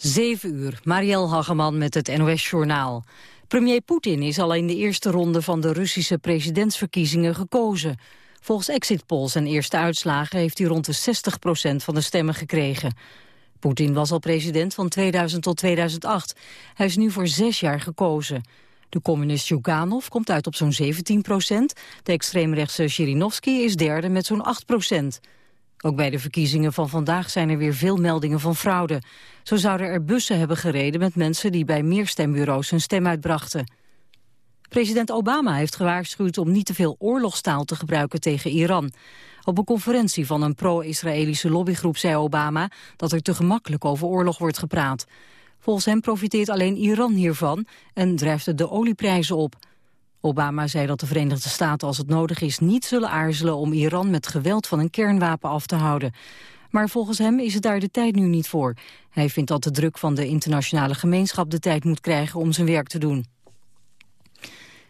7 uur, Marielle Hageman met het NOS-journaal. Premier Poetin is al in de eerste ronde van de Russische presidentsverkiezingen gekozen. Volgens exit polls en eerste uitslagen heeft hij rond de 60% van de stemmen gekregen. Poetin was al president van 2000 tot 2008. Hij is nu voor zes jaar gekozen. De communist Juganov komt uit op zo'n 17 procent. De extreemrechtse Zhirinovsky is derde met zo'n 8 procent. Ook bij de verkiezingen van vandaag zijn er weer veel meldingen van fraude. Zo zouden er bussen hebben gereden met mensen die bij meer stembureaus hun stem uitbrachten. President Obama heeft gewaarschuwd om niet te veel oorlogstaal te gebruiken tegen Iran. Op een conferentie van een pro-Israëlische lobbygroep zei Obama dat er te gemakkelijk over oorlog wordt gepraat. Volgens hem profiteert alleen Iran hiervan en drijft het de olieprijzen op. Obama zei dat de Verenigde Staten als het nodig is niet zullen aarzelen om Iran met geweld van een kernwapen af te houden. Maar volgens hem is het daar de tijd nu niet voor. Hij vindt dat de druk van de internationale gemeenschap de tijd moet krijgen om zijn werk te doen.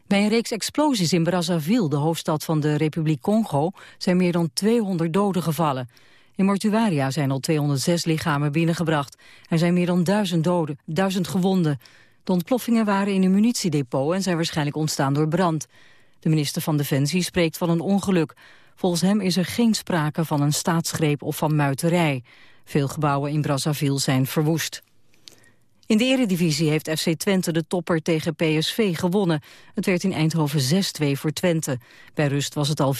Bij een reeks explosies in Brazzaville, de hoofdstad van de Republiek Congo, zijn meer dan 200 doden gevallen. In mortuaria zijn al 206 lichamen binnengebracht. Er zijn meer dan 1000 doden, 1000 gewonden. De ontploffingen waren in een munitiedepot en zijn waarschijnlijk ontstaan door brand. De minister van Defensie spreekt van een ongeluk. Volgens hem is er geen sprake van een staatsgreep of van muiterij. Veel gebouwen in Brazzaville zijn verwoest. In de eredivisie heeft FC Twente de topper tegen PSV gewonnen. Het werd in Eindhoven 6-2 voor Twente. Bij rust was het al 4-0.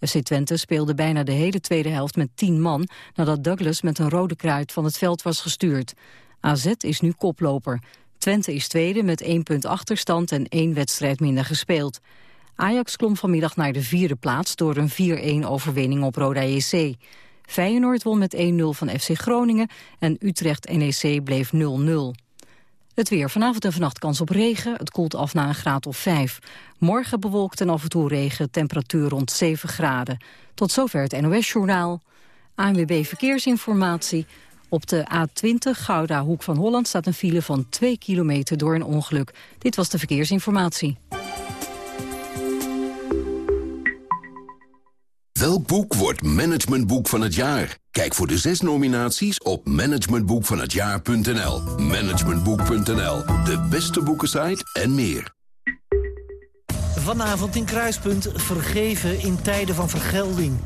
FC Twente speelde bijna de hele tweede helft met 10 man... nadat Douglas met een rode kruid van het veld was gestuurd. AZ is nu koploper. Twente is tweede met één punt achterstand en één wedstrijd minder gespeeld. Ajax klom vanmiddag naar de vierde plaats door een 4-1 overwinning op Roda JC. Feyenoord won met 1-0 van FC Groningen en Utrecht-NEC bleef 0-0. Het weer. Vanavond en vannacht kans op regen. Het koelt af naar een graad of 5. Morgen bewolkt en af en toe regen. Temperatuur rond 7 graden. Tot zover het NOS-journaal. ANWB Verkeersinformatie. Op de A20 Gouda Hoek van Holland staat een file van 2 kilometer door een ongeluk. Dit was de verkeersinformatie. Welk boek wordt managementboek van het jaar? Kijk voor de zes nominaties op managementboekvanhetjaar.nl. Managementboek.nl, de beste boekensite en meer. Vanavond in Kruispunt vergeven in tijden van vergelding.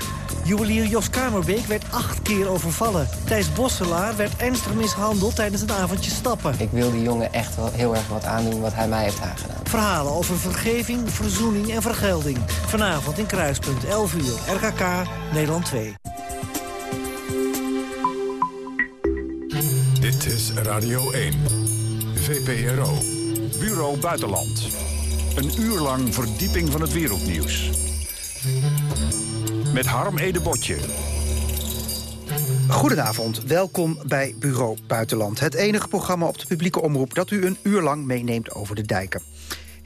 Juwelier Jos Kamerbeek werd acht keer overvallen. Thijs Bosselaar werd ernstig mishandeld tijdens een avondje stappen. Ik wil die jongen echt wel heel erg wat aandoen wat hij mij heeft aangedaan. Verhalen over vergeving, verzoening en vergelding. Vanavond in Kruispunt, 11 uur, RKK, Nederland 2. Dit is Radio 1, VPRO, Bureau Buitenland. Een uur lang verdieping van het wereldnieuws met Harm Edebotje. Goedenavond, welkom bij Bureau Buitenland. Het enige programma op de publieke omroep dat u een uur lang meeneemt over de dijken.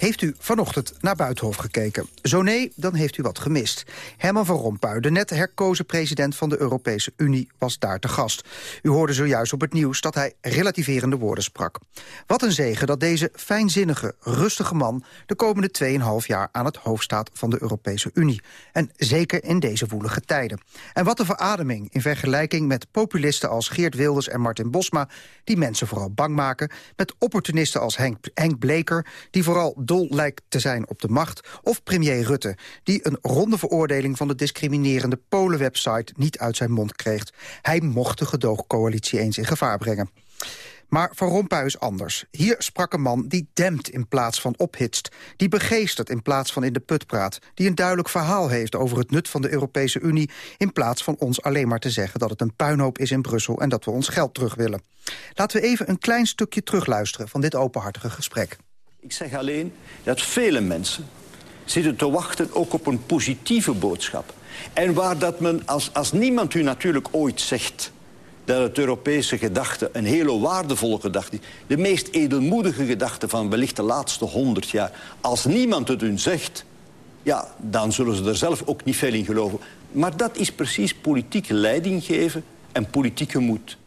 Heeft u vanochtend naar Buitenhof gekeken? Zo nee, dan heeft u wat gemist. Herman van Rompuy, de net herkozen president van de Europese Unie, was daar te gast. U hoorde zojuist op het nieuws dat hij relativerende woorden sprak. Wat een zegen dat deze fijnzinnige, rustige man... de komende 2,5 jaar aan het hoofd staat van de Europese Unie. En zeker in deze woelige tijden. En wat een verademing in vergelijking met populisten als Geert Wilders en Martin Bosma... die mensen vooral bang maken, met opportunisten als Henk, Henk Bleker... die vooral dol lijkt te zijn op de macht... of premier Rutte, die een ronde veroordeling... van de discriminerende Polen-website niet uit zijn mond kreeg. Hij mocht de gedoogcoalitie eens in gevaar brengen. Maar Van Rompuy is anders. Hier sprak een man die dempt in plaats van ophitst. Die begeestert in plaats van in de put praat. Die een duidelijk verhaal heeft over het nut van de Europese Unie... in plaats van ons alleen maar te zeggen dat het een puinhoop is in Brussel... en dat we ons geld terug willen. Laten we even een klein stukje terugluisteren van dit openhartige gesprek. Ik zeg alleen dat vele mensen zitten te wachten ook op een positieve boodschap. En waar dat men, als, als niemand u natuurlijk ooit zegt dat het Europese gedachte een hele waardevolle gedachte is. De meest edelmoedige gedachte van wellicht de laatste honderd jaar. Als niemand het u zegt, ja, dan zullen ze er zelf ook niet veel in geloven. Maar dat is precies politieke leiding geven en politieke moed.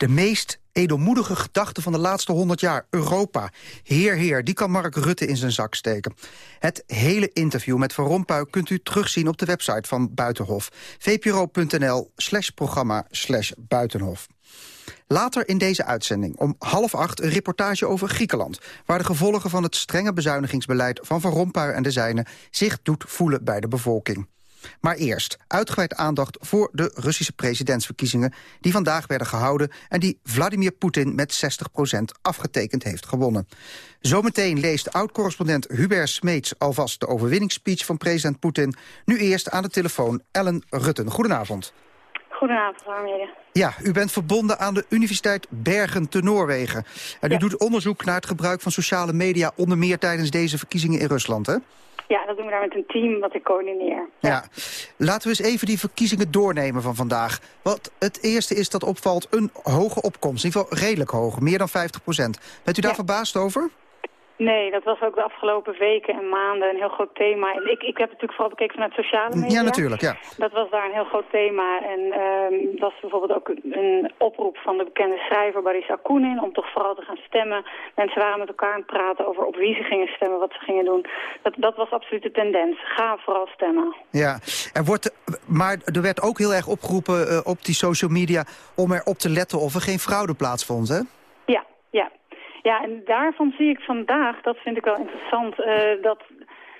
De meest edelmoedige gedachte van de laatste 100 jaar. Europa. Heer, heer, die kan Mark Rutte in zijn zak steken. Het hele interview met Van Rompuy kunt u terugzien op de website van Buitenhof. vpro.nl slash programma slash Buitenhof. Later in deze uitzending om half acht een reportage over Griekenland... waar de gevolgen van het strenge bezuinigingsbeleid van Van Rompuy en de zijnen... zich doet voelen bij de bevolking. Maar eerst uitgebreid aandacht voor de Russische presidentsverkiezingen... die vandaag werden gehouden en die Vladimir Poetin met 60% afgetekend heeft gewonnen. Zometeen leest oud-correspondent Hubert Smeets alvast de overwinningsspeech van president Poetin. Nu eerst aan de telefoon Ellen Rutten. Goedenavond. Goedenavond, Armede. Ja, u bent verbonden aan de Universiteit Bergen te Noorwegen. En u doet onderzoek naar het gebruik van sociale media... onder meer tijdens deze verkiezingen in Rusland, hè? Ja, dat doen we daar met een team wat ik coördineer. Ja. Laten we eens even die verkiezingen doornemen van vandaag. Wat het eerste is dat opvalt, een hoge opkomst. In ieder geval redelijk hoog, meer dan 50 procent. Bent u daar verbaasd over? Nee, dat was ook de afgelopen weken en maanden een heel groot thema. En ik, ik heb natuurlijk vooral bekeken vanuit sociale media. Ja, natuurlijk, ja. Dat was daar een heel groot thema. En um, dat was bijvoorbeeld ook een oproep van de bekende schrijver Boris Akunin... om toch vooral te gaan stemmen. Mensen waren met elkaar aan het praten over op wie ze gingen stemmen, wat ze gingen doen. Dat, dat was absoluut de tendens. Ga vooral stemmen. Ja, er wordt, maar er werd ook heel erg opgeroepen uh, op die social media... om erop te letten of er geen fraude plaatsvond, hè? Ja, en daarvan zie ik vandaag, dat vind ik wel interessant, uh, dat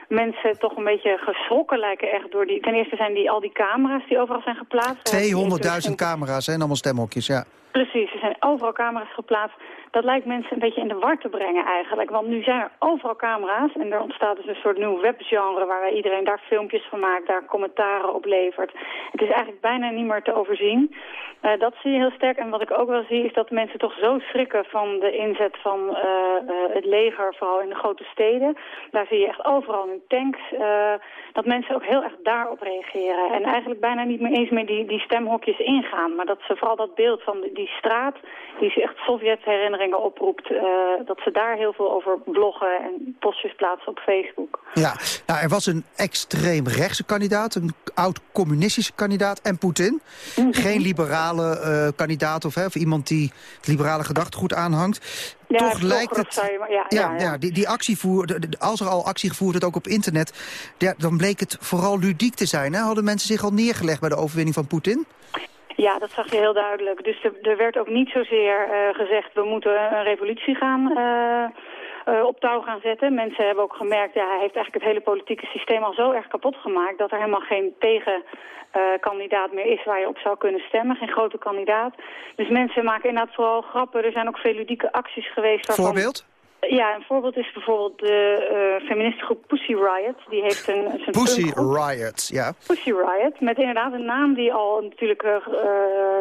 mensen toch een beetje geschrokken lijken echt door die... Ten eerste zijn die al die camera's die overal zijn geplaatst. 200.000 camera's en allemaal stemhokjes, ja. Precies, er zijn overal camera's geplaatst. Dat lijkt mensen een beetje in de war te brengen eigenlijk. Want nu zijn er overal camera's en er ontstaat dus een soort nieuw webgenre... waar iedereen daar filmpjes van maakt, daar commentaren op levert. Het is eigenlijk bijna niet meer te overzien. Uh, dat zie je heel sterk. En wat ik ook wel zie is dat mensen toch zo schrikken van de inzet van uh, uh, het leger, vooral in de grote steden. Daar zie je echt overal nu tanks. dat mensen ook heel erg daarop reageren. En eigenlijk bijna niet meer eens meer die, die stemhokjes ingaan. Maar dat ze vooral dat beeld van die, straat, die zich echt Sovjet herinneringen oproept, dat ze daar heel veel over bloggen en postjes plaatsen op Facebook. Ja, nou, er was een extreem rechtse kandidaat, een oud-communistische kandidaat en Poetin. -hmm. Geen liberale uh, kandidaat of, hè, of iemand die het liberale gedachtegoed aanhangt. Ja, Toch lijkt het... Maar, ja, ja, ja, ja, die, die actievoer, de, de, als er al actie gevoerd wordt, ook op internet... Ja, dan bleek het vooral ludiek te zijn. Hè? Hadden mensen zich al neergelegd bij de overwinning van Poetin? Ja, dat zag je heel duidelijk. Dus er, er werd ook niet zozeer uh, gezegd... we moeten een revolutie gaan... Uh, op touw gaan zetten. Mensen hebben ook gemerkt, ja, hij heeft eigenlijk het hele politieke systeem al zo erg kapot gemaakt... dat er helemaal geen tegenkandidaat meer is waar je op zou kunnen stemmen. Geen grote kandidaat. Dus mensen maken inderdaad vooral grappen. Er zijn ook veel ludieke acties geweest. Waarvan... Voorbeeld? Ja, een voorbeeld is bijvoorbeeld de uh, feministische groep Pussy Riot. Die heeft een, een Pussy Riot, ja. Pussy Riot, met inderdaad een naam die al natuurlijk uh,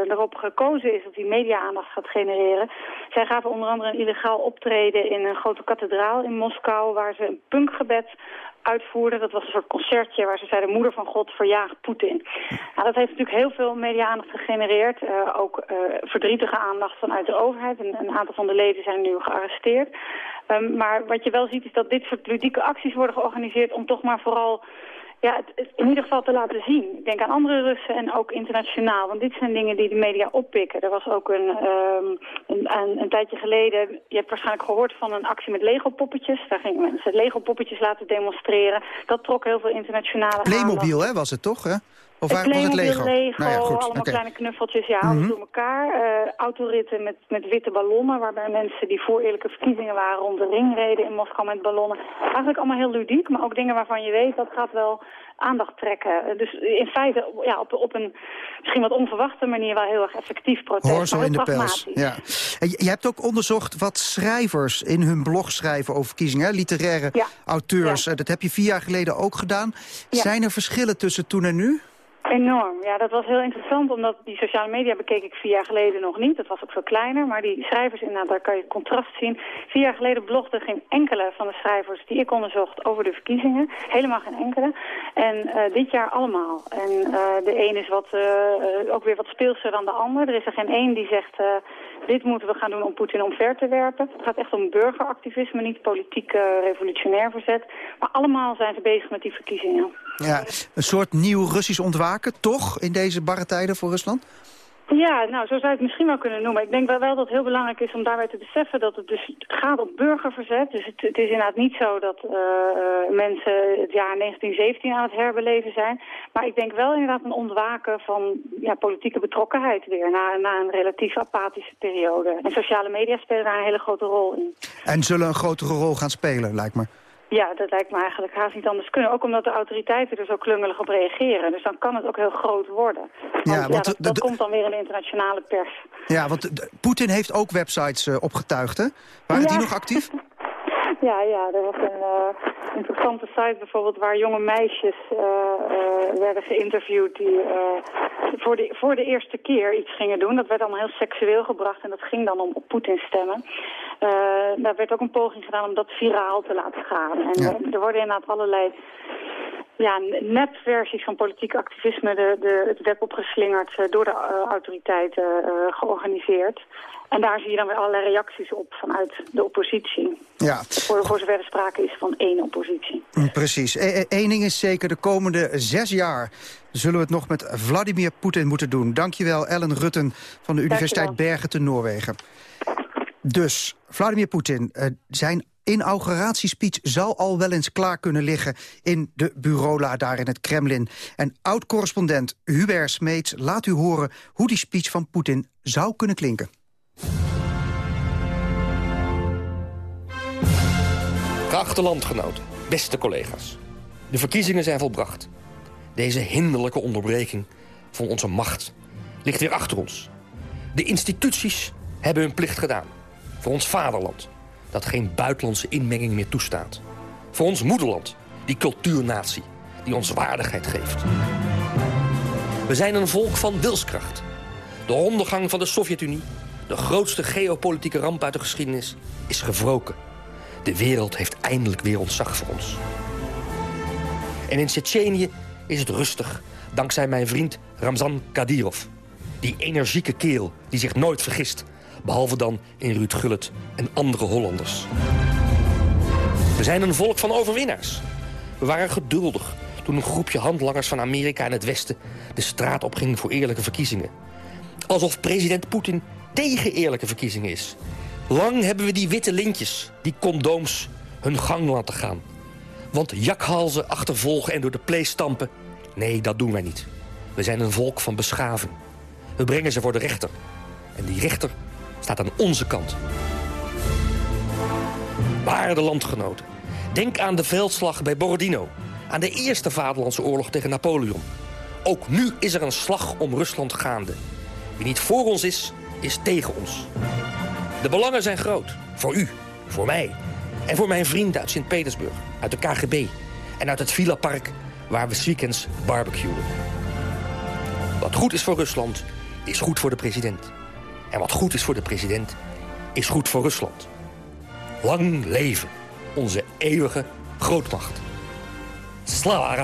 erop gekozen is... dat die media-aandacht gaat genereren. Zij gaven onder andere een illegaal optreden in een grote kathedraal in Moskou... waar ze een punkgebed uitvoerden. Dat was een soort concertje waar ze zeiden... moeder van God verjaagt Poetin. Nou, dat heeft natuurlijk heel veel media-aandacht gegenereerd. Uh, ook uh, verdrietige aandacht vanuit de overheid. En een aantal van de leden zijn nu gearresteerd. Um, maar wat je wel ziet is dat dit soort ludieke acties worden georganiseerd... om toch maar vooral ja, het, het in ieder geval te laten zien. Ik denk aan andere Russen en ook internationaal. Want dit zijn dingen die de media oppikken. Er was ook een, um, een, een, een, tijdje geleden... Je hebt waarschijnlijk gehoord van een actie met Lego-poppetjes. Daar gingen mensen Lego-poppetjes laten demonstreren. Dat trok heel veel internationale Playmobil, hè, was het toch, hè? Of waar, was het Lego? Lego nou ja, goed. allemaal okay. kleine knuffeltjes, ja, alles mm -hmm. door elkaar. Uh, autoritten met, met witte ballonnen, waarbij mensen die voor eerlijke verkiezingen waren rond de ring reden in Moskou met ballonnen. Eigenlijk allemaal heel ludiek, maar ook dingen waarvan je weet dat gaat wel aandacht trekken. Dus in feite ja, op, op een misschien wat onverwachte manier wel heel erg effectief protest. Hoor zo in de pers. Ja. Je hebt ook onderzocht wat schrijvers in hun blog schrijven over verkiezingen. Hè? Literaire ja. auteurs. Ja. Dat heb je vier jaar geleden ook gedaan. Zijn er verschillen tussen toen en nu? Enorm. Ja, dat was heel interessant, omdat die sociale media bekeek ik vier jaar geleden nog niet. Dat was ook veel kleiner, maar die schrijvers inderdaad, daar kan je contrast zien. Vier jaar geleden blogde geen enkele van de schrijvers die ik onderzocht over de verkiezingen. Helemaal geen enkele. En uh, dit jaar allemaal. En uh, de een is wat, uh, ook weer wat speelser dan de ander. Er is er geen één die zegt, dit moeten we gaan doen om Poetin omver te werpen. Het gaat echt om burgeractivisme, niet politiek revolutionair verzet. Maar allemaal zijn ze bezig met die verkiezingen. Ja, een soort nieuw Russisch toch, in deze barre tijden voor Rusland? Ja, nou, zo zou je het misschien wel kunnen noemen. Ik denk wel, wel dat het heel belangrijk is om daarbij te beseffen dat het dus gaat op burgerverzet. Dus het, het is inderdaad niet zo dat uh, mensen het jaar 1917 aan het herbeleven zijn. Maar ik denk wel inderdaad een ontwaken van ja, politieke betrokkenheid weer na, na een relatief apathische periode. En sociale media spelen daar een hele grote rol in. En zullen een grotere rol gaan spelen, lijkt me. Ja, dat lijkt me eigenlijk haast niet anders kunnen. Ook omdat de autoriteiten er zo klungelig op reageren. Dus dan kan het ook heel groot worden. ja, want dat, dat komt dan weer in de internationale pers. Ja, want Poetin heeft ook websites uh, opgetuigd, hè? Waren die nog actief? Ja, ja, er was een uh, interessante site bijvoorbeeld waar jonge meisjes uh, uh, werden geïnterviewd die voor, de, voor de eerste keer iets gingen doen. Dat werd allemaal heel seksueel gebracht en dat ging dan om op Poetin stemmen. daar werd ook een poging gedaan om dat viraal te laten gaan. En er worden inderdaad allerlei ja, netversies van politiek activisme de, de, het web opgeslingerd door de autoriteiten georganiseerd. En daar zie je dan weer allerlei reacties op vanuit de oppositie. Ja. Voor, voor zover er sprake is van één oppositie. Mm, precies. Eén e, ding is zeker, de komende zes jaar zullen we het nog met Vladimir Poetin moeten doen. Dankjewel, Ellen Rutten van de Universiteit Bergen te Noorwegen. Dus, Vladimir Poetin, zijn inauguratiespeech zal al wel eens klaar kunnen liggen in de bureaula daar in het Kremlin. En oud-correspondent Hubert Smeets laat u horen hoe die speech van Poetin zou kunnen klinken. Geachte landgenoten, beste collega's. De verkiezingen zijn volbracht. Deze hinderlijke onderbreking van onze macht ligt weer achter ons. De instituties hebben hun plicht gedaan. Voor ons vaderland, dat geen buitenlandse inmenging meer toestaat. Voor ons moederland, die cultuurnatie, die ons waardigheid geeft. We zijn een volk van wilskracht. De ondergang van de Sovjet-Unie, de grootste geopolitieke ramp uit de geschiedenis, is gewroken. De wereld heeft eindelijk weer ontzag voor ons. En in Tsjetsjenië is het rustig, dankzij mijn vriend Ramzan Kadyrov. Die energieke kerel die zich nooit vergist, behalve dan in Ruud Gullit en andere Hollanders. We zijn een volk van overwinnaars. We waren geduldig toen een groepje handlangers van Amerika en het Westen... de straat opging voor eerlijke verkiezingen. Alsof president Poetin tegen eerlijke verkiezingen is. Lang hebben we die witte lintjes, die condooms, hun gang laten gaan. Want jakhalzen achtervolgen en door de play stampen... nee, dat doen wij niet. We zijn een volk van beschaving. We brengen ze voor de rechter. En die rechter staat aan onze kant. Waarde landgenoten, denk aan de veldslag bij Borodino... aan de Eerste Vaderlandse Oorlog tegen Napoleon. Ook nu is er een slag om Rusland gaande. Wie niet voor ons is, is tegen ons. De belangen zijn groot. Voor u, voor mij en voor mijn vrienden uit Sint-Petersburg, uit de KGB... en uit het Villa-park waar we weekends barbecuen. Wat goed is voor Rusland, is goed voor de president. En wat goed is voor de president, is goed voor Rusland. Lang leven onze eeuwige grootmacht. Slava.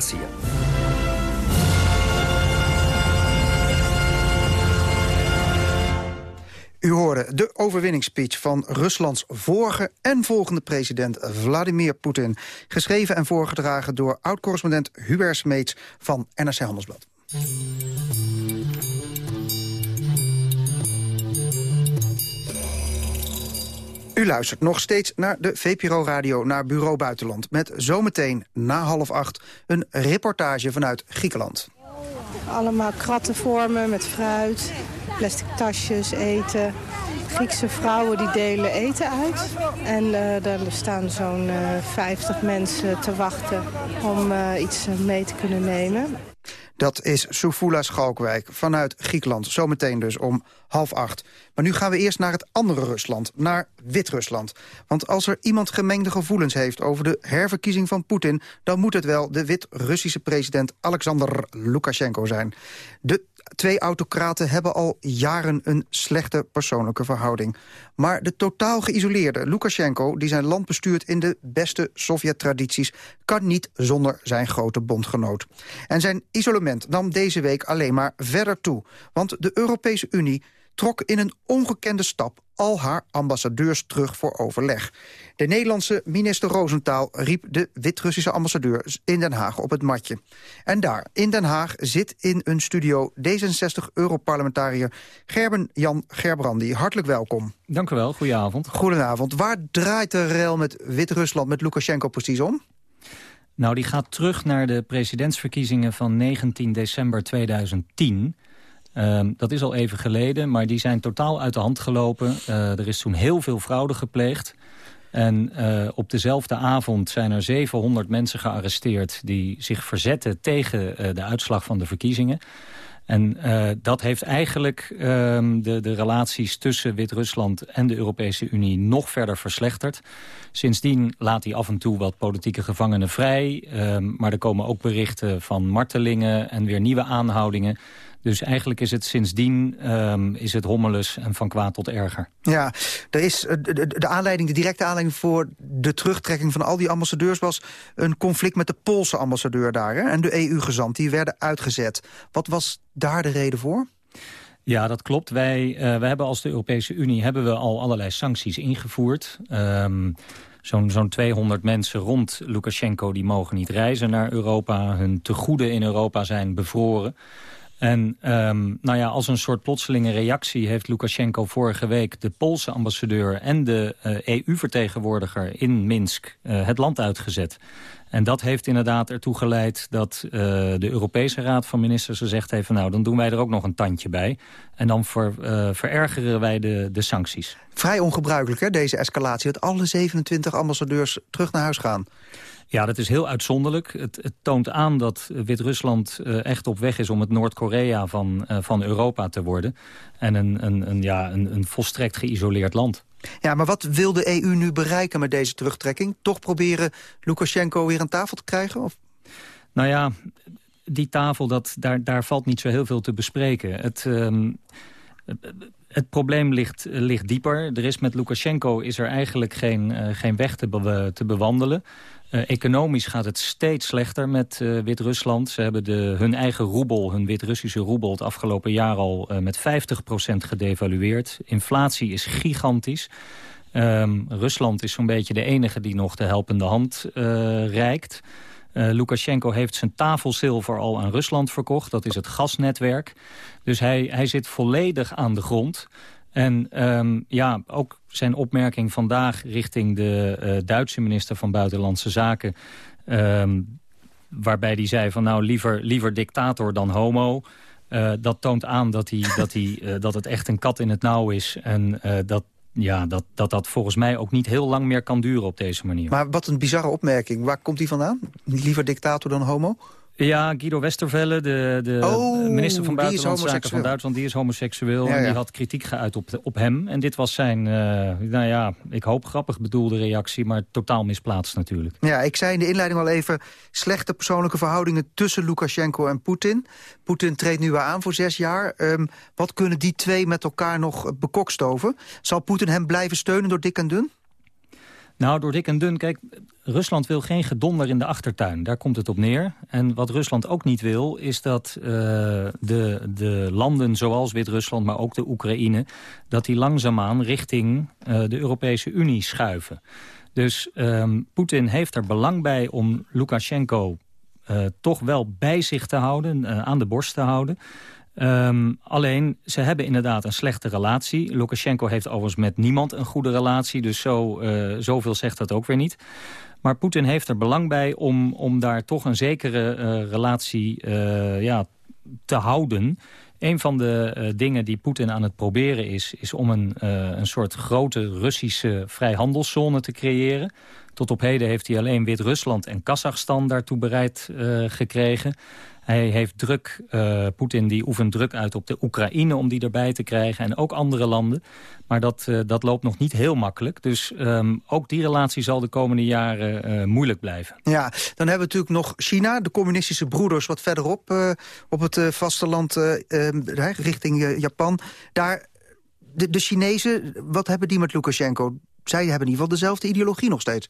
U hoorde de overwinningsspeech van Ruslands vorige en volgende president Vladimir Poetin. Geschreven en voorgedragen door oud-correspondent Hubert Smeets van NRC Handelsblad. U luistert nog steeds naar de VPRO Radio, naar Bureau Buitenland... met zometeen na half acht een reportage vanuit Griekenland. Allemaal krattenvormen met fruit, plastic tasjes, eten. Griekse vrouwen die delen eten uit. En uh, daar staan zo'n uh, eh, 50 mensen te wachten om uh, iets mee te kunnen nemen. Dat is Soufoula Schalkwijk vanuit Griekenland. Zometeen dus om half acht. Maar nu gaan we eerst naar het andere Rusland, naar Wit-Rusland. Want als er iemand gemengde gevoelens heeft over de herverkiezing van Poetin... dan moet het wel de Wit-Russische president Alexander Lukashenko zijn. De twee autocraten hebben al jaren een slechte persoonlijke verhouding. Maar de totaal geïsoleerde Lukashenko, die zijn land bestuurt in de beste Sovjet-tradities, kan niet zonder zijn grote bondgenoot. En zijn isolement nam deze week alleen maar verder toe. Want de Europese Unie trok in een ongekende stap al haar ambassadeurs terug voor overleg. De Nederlandse minister Roosentaal riep de Wit-Russische ambassadeur in Den Haag op het matje. En daar, in Den Haag, zit in een studio D66-europarlementariër Gerben-Jan Gerbrandi. Hartelijk welkom. Dank u wel, goedenavond. Goedenavond. Waar draait de rel met Wit-Rusland, met Lukashenko precies om? Nou, die gaat terug naar de presidentsverkiezingen van 19 december 2010... Um, dat is al even geleden, maar die zijn totaal uit de hand gelopen. Uh, er is toen heel veel fraude gepleegd. En uh, op dezelfde avond zijn er 700 mensen gearresteerd... die zich verzetten tegen uh, de uitslag van de verkiezingen. En uh, dat heeft eigenlijk uh, de, de relaties tussen Wit-Rusland en de Europese Unie nog verder verslechterd. Sindsdien laat hij af en toe wat politieke gevangenen vrij. Uh, maar er komen ook berichten van martelingen en weer nieuwe aanhoudingen. Dus eigenlijk is het sindsdien um, is het hommeles en van kwaad tot erger. Ja, er is eh, de, de, aanleiding, de directe aanleiding voor de terugtrekking van al die ambassadeurs... was een conflict met de Poolse ambassadeur daar hè, en de EU-gezant. Die werden uitgezet. Wat was daar de reden voor? Ja, dat klopt. Wij, uh, hebben als de Europese Unie hebben we al allerlei sancties ingevoerd. Um, Zo'n zo'n 200 mensen rond Lukashenko die mogen niet reizen naar Europa. Hun tegoeden in Europa zijn bevroren. En um, nou ja, als een soort plotselinge reactie heeft Lukashenko vorige week... de Poolse ambassadeur en de uh, eh, EU-vertegenwoordiger in Minsk uh, het land uitgezet. En dat heeft inderdaad ertoe geleid dat uh, de Europese Raad van Ministers gezegd heeft... nou, dan doen wij er ook nog een tandje bij. En dan ver, verergeren wij de, de sancties. Vrij ongebruikelijk, hè, deze escalatie. Dat alle 27 ambassadeurs terug naar huis gaan. Ja, dat is heel uitzonderlijk. Het, het toont aan dat Wit-Rusland uh, echt op weg is om het Noord-Korea van, uh, van Europa te worden. En een, een, een, ja, een, een volstrekt geïsoleerd land. Ja, maar wat wil de EU nu bereiken met deze terugtrekking? Toch proberen Lukashenko weer aan tafel te krijgen? Of? Nou ja, die tafel, dat, daar, daar valt niet zo heel veel te bespreken. Het... Um, het probleem ligt, ligt dieper. Er is met Lukashenko is er eigenlijk geen, uh, geen weg te, te bewandelen. Uh, economisch gaat het steeds slechter met uh, Wit-Rusland. Ze hebben de, hun eigen roebel, hun Wit-Russische roebel... het afgelopen jaar al uh, met 50% gedevalueerd. Inflatie is gigantisch. Um, Rusland is zo'n beetje de enige die nog de helpende hand reikt. Lukashenko heeft zijn tafelzilver al aan Rusland verkocht. Dat is het gasnetwerk. Dus hij, hij zit volledig aan de grond... En um, ja, ook zijn opmerking vandaag richting de uh, Duitse minister van Buitenlandse Zaken... Um, waarbij hij zei van nou liever, liever dictator dan homo... Uh, dat toont aan dat, hij, dat, hij, uh, dat het echt een kat in het nauw is. En dat, ja, dat, dat dat volgens mij ook niet heel lang meer kan duren op deze manier. Maar wat een bizarre opmerking. Waar komt die vandaan? Liever dictator dan homo? Ja, Guido Westervelle, de, de oh, minister van Buitenlandse Zaken van Duitsland... die is homoseksueel ja, en die had kritiek geuit op, op hem. En dit was zijn, uh, nou ja, ik hoop grappig bedoelde reactie... maar totaal misplaatst natuurlijk. Ja, ik zei in de inleiding al even... slechte persoonlijke verhoudingen tussen Lukashenko en Poetin. Poetin treedt nu weer aan voor zes jaar. Um, wat kunnen die twee met elkaar nog bekokstoven? Zal Poetin hem blijven steunen door dik en dun? Nou, door dik en dun, kijk, Rusland wil geen gedonder in de achtertuin. Daar komt het op neer. En wat Rusland ook niet wil, is dat uh, de, de landen zoals Wit-Rusland... maar ook de Oekraïne, dat die langzaamaan richting uh, de Europese Unie schuiven. Dus um, Poetin heeft er belang bij om Lukashenko uh, toch wel bij zich te houden, aan de borst te houden... Um, alleen, ze hebben inderdaad een slechte relatie. Lukashenko heeft overigens met niemand een goede relatie... dus zo, uh, zoveel zegt dat ook weer niet. Maar Poetin heeft er belang bij om, om daar toch een zekere uh, relatie uh, ja, te houden... Een van de dingen die Poetin aan het proberen is... is om een, een soort grote Russische vrijhandelszone te creëren. Tot op heden heeft hij alleen Wit-Rusland en Kazachstan daartoe bereid uh, gekregen. Hij heeft druk, uh, Poetin die oefent druk uit op de Oekraïne om die erbij te krijgen. En ook andere landen. Maar dat, uh, dat loopt nog niet heel makkelijk. Dus um, ook die relatie zal de komende jaren moeilijk blijven. Ja, dan hebben we natuurlijk nog China, de communistische broeders... wat verderop op het vasteland ehm, richting Japan. Daar, de, de Chinezen, wat hebben die met Lukashenko? Zij hebben in ieder geval dezelfde ideologie nog steeds.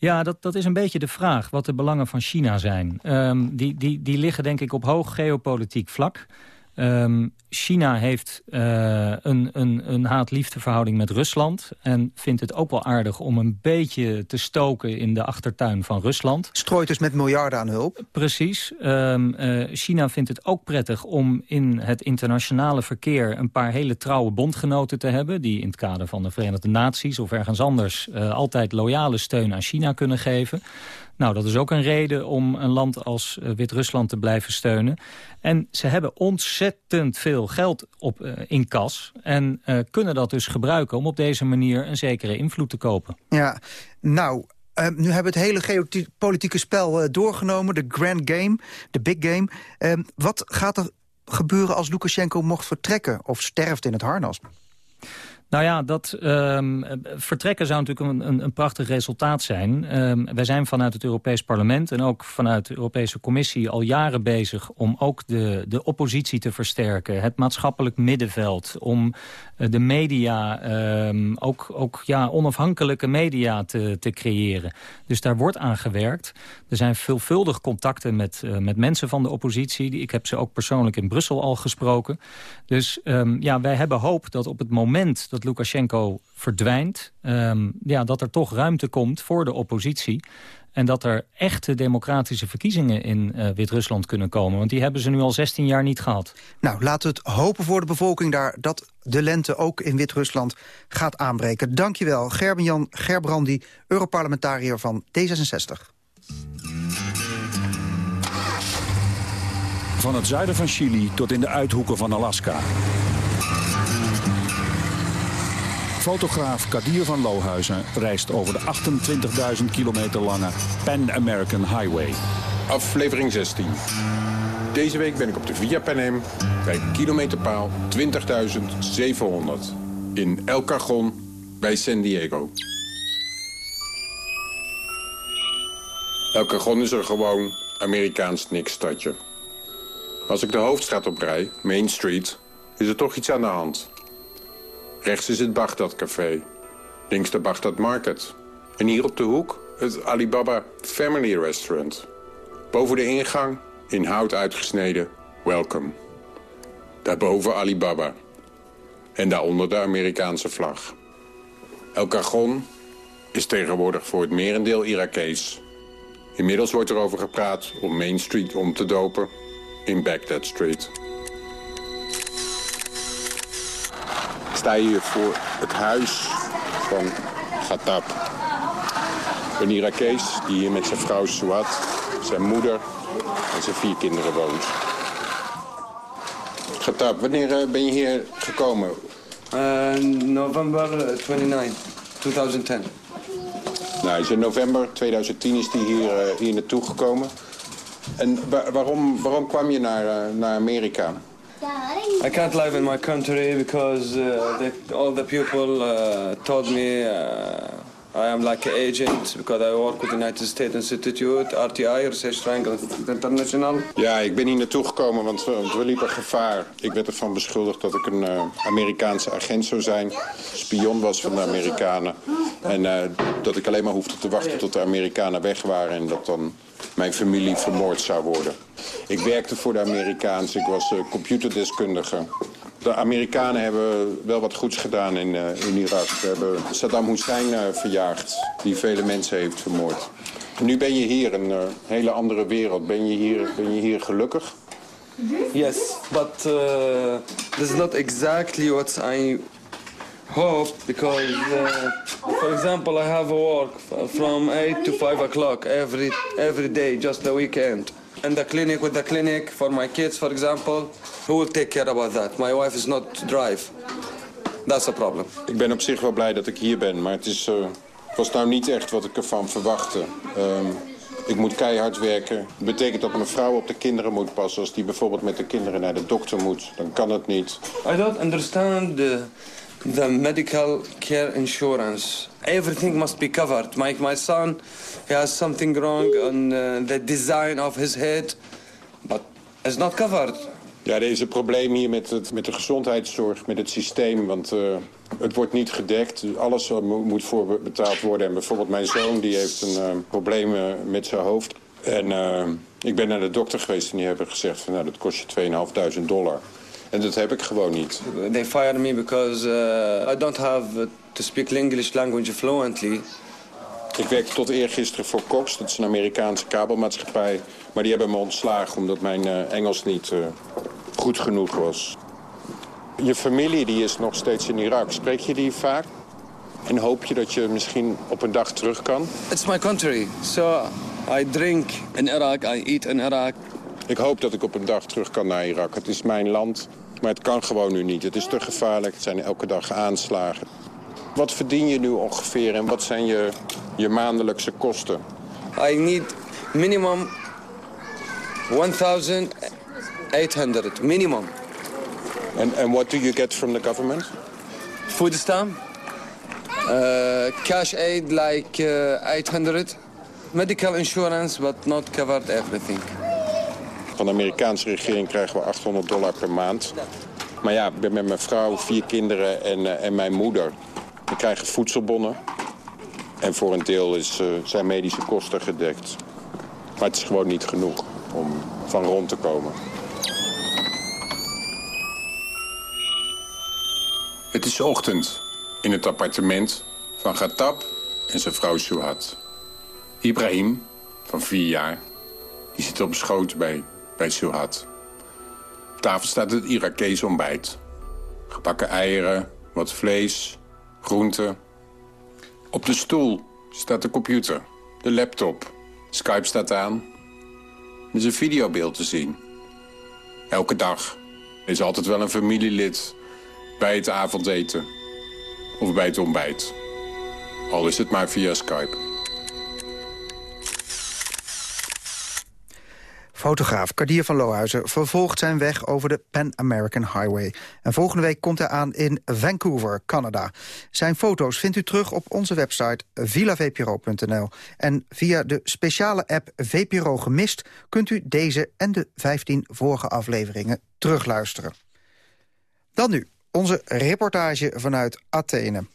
Ja, dat, dat is een beetje de vraag wat de belangen van China zijn. Um, die, die, die liggen denk ik op hoog geopolitiek vlak. Ehm, China heeft uh, een, een, een haat-liefdeverhouding met Rusland... en vindt het ook wel aardig om een beetje te stoken in de achtertuin van Rusland. Strooit dus met miljarden aan hulp? Precies. Um, uh, China vindt het ook prettig om in het internationale verkeer... een paar hele trouwe bondgenoten te hebben... die in het kader van de Verenigde Naties of ergens anders... Uh, altijd loyale steun aan China kunnen geven. Nou, dat is ook een reden om een land als uh, Wit-Rusland te blijven steunen. En ze hebben ontzettend veel geld op, uh, in kas... en uh, kunnen dat dus gebruiken om op deze manier een zekere invloed te kopen. Ja, nou... Nu hebben we het hele geopolitieke spel doorgenomen, de grand game, de big game. Wat gaat er gebeuren als Lukashenko mocht vertrekken of sterft in het harnas? Nou ja, dat um, vertrekken zou natuurlijk een, een, een prachtig resultaat zijn. Um, wij zijn vanuit het Europees Parlement en ook vanuit de Europese Commissie al jaren bezig om ook de, de oppositie te versterken. Het maatschappelijk middenveld, om uh, de media, um, ook, ook ja, onafhankelijke media te, te creëren. Dus daar wordt aan gewerkt. Er zijn veelvuldig contacten met, uh, met mensen van de oppositie. Ik heb ze ook persoonlijk in Brussel al gesproken. Dus ja, wij hebben hoop dat op het moment... dat Lukashenko verdwijnt... Um, ja, dat er toch ruimte komt voor de oppositie... En dat er echte democratische verkiezingen in uh, Wit-Rusland kunnen komen. Want die hebben ze nu al 16 jaar niet gehad. Nou, laten we het hopen voor de bevolking daar... dat de lente ook in Wit-Rusland gaat aanbreken. Dankjewel, Gerben-Jan Gerbrandi, Europarlementariër van D66. Van het zuiden van Chili tot in de uithoeken van Alaska. Fotograaf Kadir van Lohuizen reist over de 28.000 kilometer lange Pan American Highway. Aflevering 16. Deze week ben ik op de Via Panem bij kilometerpaal 20.700 in El Cajon bij San Diego. El Cajon is er gewoon Amerikaans niksstadje. Als ik de hoofdstraat op rij, Main Street, is er toch iets aan de hand. Rechts is het Baghdad Café. Links de Baghdad Market. En hier op de hoek het Alibaba Family Restaurant. Boven de ingang, in hout uitgesneden, welcome. Daarboven Alibaba. En daaronder de Amerikaanse vlag. El Cajon is tegenwoordig voor het merendeel Irakees. Inmiddels wordt er over gepraat om Main Street om te dopen in Baghdad Street. Sta hier voor het huis van Ghatab. Een Irakees die hier met zijn vrouw Suat, zijn moeder en zijn vier kinderen woont. Ghatab, wanneer ben je hier gekomen? Uh, november 29, 2010. Nou, in november 2010 is hij hier, uh, hier naartoe gekomen. En wa waarom, waarom kwam je naar, uh, naar Amerika? I can't live in my country because uh, they, all the people uh, told me uh, I am like an agent because I work with the United States Institute, RTI, Research Triangle International. Ja, ik ben hier naartoe gekomen, want we, want we liepen gevaar. Ik werd ervan beschuldigd dat ik een uh, Amerikaanse agent zou zijn. Spion was van de Amerikanen. En uh, dat ik alleen maar hoefde te wachten tot de Amerikanen weg waren... en dat dan mijn familie vermoord zou worden. Ik werkte voor de Amerikaanse, ik was uh, computerdeskundige. De Amerikanen hebben wel wat goeds gedaan in, in Irak. Ze hebben Saddam Hussein uh, verjaagd, die vele mensen heeft vermoord. Nu ben je hier, een hele andere wereld. Ben je hier, ben je hier gelukkig? Yes, but uh, this is not exactly what I hope because, uh, for example, I have a work from 8 to 5 o'clock every, every day, just the weekend. And the clinic with the clinic for my kids, for example, who will take care about that? My wife is not drive. That's a problem. Ik ben op zich wel blij dat ik hier ben, maar het, is, uh, was nou niet echt wat ik ervan verwachtte. Um, ik moet keihard werken. Dat betekent dat mijn vrouw op de kinderen moet passen. Als die bijvoorbeeld met de kinderen naar de dokter moet, dan kan het niet. I don't understand the, the medical care insurance. Everything must be covered. My, my son he has something wrong on uh, the design of his head, but it's not covered. Ja, een probleem hier met, het, met de gezondheidszorg, met het systeem. Want uh, het wordt niet gedekt. Alles moet voor betaald worden. En bijvoorbeeld mijn zoon die heeft een uh, probleem met zijn hoofd. En ik ben naar de dokter geweest en die hebben gezegd... Van, nou, dat kost je 2.500 dollar. En dat heb ik gewoon niet. They fired me because uh, I don't have to speak English language fluently. Ik werkte tot eergisteren voor Cox, dat is een Amerikaanse kabelmaatschappij. Maar die hebben me ontslagen omdat mijn uh, Engels niet uh, goed genoeg was. Je familie die is nog steeds in Irak. Spreek je die vaak? En hoop je dat je misschien op een dag terug kan? It's my country, so I drink in Iraq, I eat in Iraq. Ik hoop dat ik op een dag terug kan naar Irak. Het is mijn land, maar het kan gewoon nu niet. Het is te gevaarlijk, het zijn elke dag aanslagen. Wat verdien je nu ongeveer en wat zijn je, je maandelijkse kosten? I need minimum 1800, minimum. And, and what do you get from the government? Food stamp. Uh, cash aid like uh, 800. Medical insurance, but not covered everything. Van de Amerikaanse regering krijgen we 800 dollar per maand. Maar ja, ik ben met mijn vrouw, vier kinderen en, uh, en mijn moeder. We krijgen voedselbonnen. En voor een deel is, uh, zijn medische kosten gedekt. Maar het is gewoon niet genoeg om van rond te komen. Het is ochtend in het appartement van Ghatab en zijn vrouw Suhat. Ibrahim, van vier jaar, die zit op schoot bij, bij Suhat. Op tafel staat het Irakees ontbijt. Gebakken eieren, wat vlees, groenten. Op de stoel staat de computer, de laptop. Skype staat aan. Er is een videobeeld te zien. Elke dag is altijd wel een familielid bij het avondeten of bij het ontbijt. Al is het maar via Skype. Fotograaf Kadir van Lohuizen vervolgt zijn weg over de Pan American Highway. En volgende week komt hij aan in Vancouver, Canada. Zijn foto's vindt u terug op onze website villavpro.nl. En via de speciale app VPRO Gemist... kunt u deze en de 15 vorige afleveringen terugluisteren. Dan nu onze reportage vanuit Athene.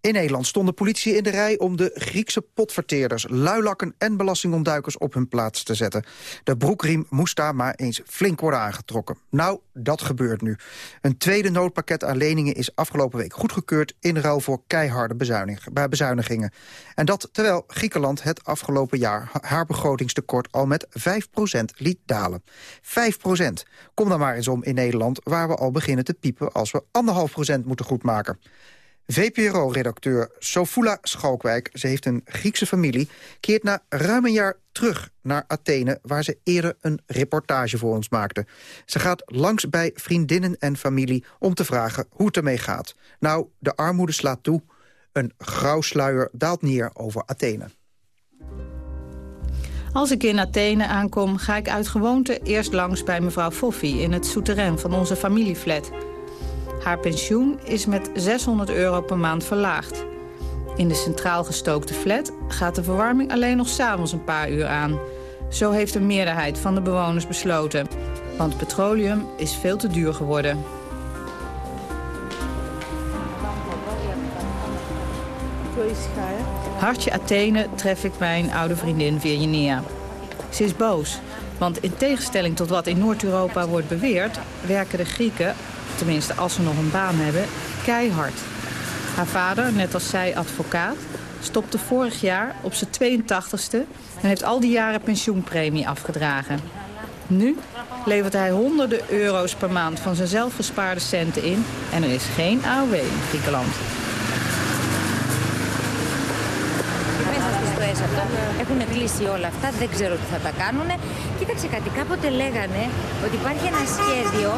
In Nederland stond de politie in de rij om de Griekse potverteerders, luilakken en belastingontduikers op hun plaats te zetten. De broekriem moest daar maar eens flink worden aangetrokken. Nou, dat gebeurt nu. Een tweede noodpakket aan leningen is afgelopen week goedgekeurd in ruil voor keiharde bezuinigingen. En dat terwijl Griekenland het afgelopen jaar haar begrotingstekort al met 5% liet dalen. 5%. Kom dan maar eens om in Nederland waar we al beginnen te piepen als we 1,5% moeten goedmaken. VPRO-redacteur Sofula Schalkwijk, ze heeft een Griekse familie... keert na ruim een jaar terug naar Athene... waar ze eerder een reportage voor ons maakte. Ze gaat langs bij vriendinnen en familie om te vragen hoe het ermee gaat. Nou, de armoede slaat toe. Een grauw sluier daalt neer over Athene. Als ik in Athene aankom, ga ik uit gewoonte eerst langs bij mevrouw Foffi... in het souterrain van onze familieflat... Haar pensioen is met 600 euro per maand verlaagd. In de centraal gestookte flat gaat de verwarming alleen nog s'avonds een paar uur aan. Zo heeft de meerderheid van de bewoners besloten. Want petroleum is veel te duur geworden. Hartje Athene tref ik mijn oude vriendin Virginia. Ze is boos, want in tegenstelling tot wat in Noord-Europa wordt beweerd... werken de Grieken tenminste als ze nog een baan hebben, keihard. Haar vader, net als zij advocaat, stopte vorig jaar op zijn 82ste... en heeft al die jaren pensioenpremie afgedragen. Nu levert hij honderden euro's per maand van zijn zelfgespaarde centen in... en er is geen AOW in Griekenland. Αυτό. Έχουν κλείσει όλα αυτά, δεν ξέρω τι θα τα κάνουν. Κοίταξε κάτι, κάποτε λέγανε ότι υπάρχει ένα σχέδιο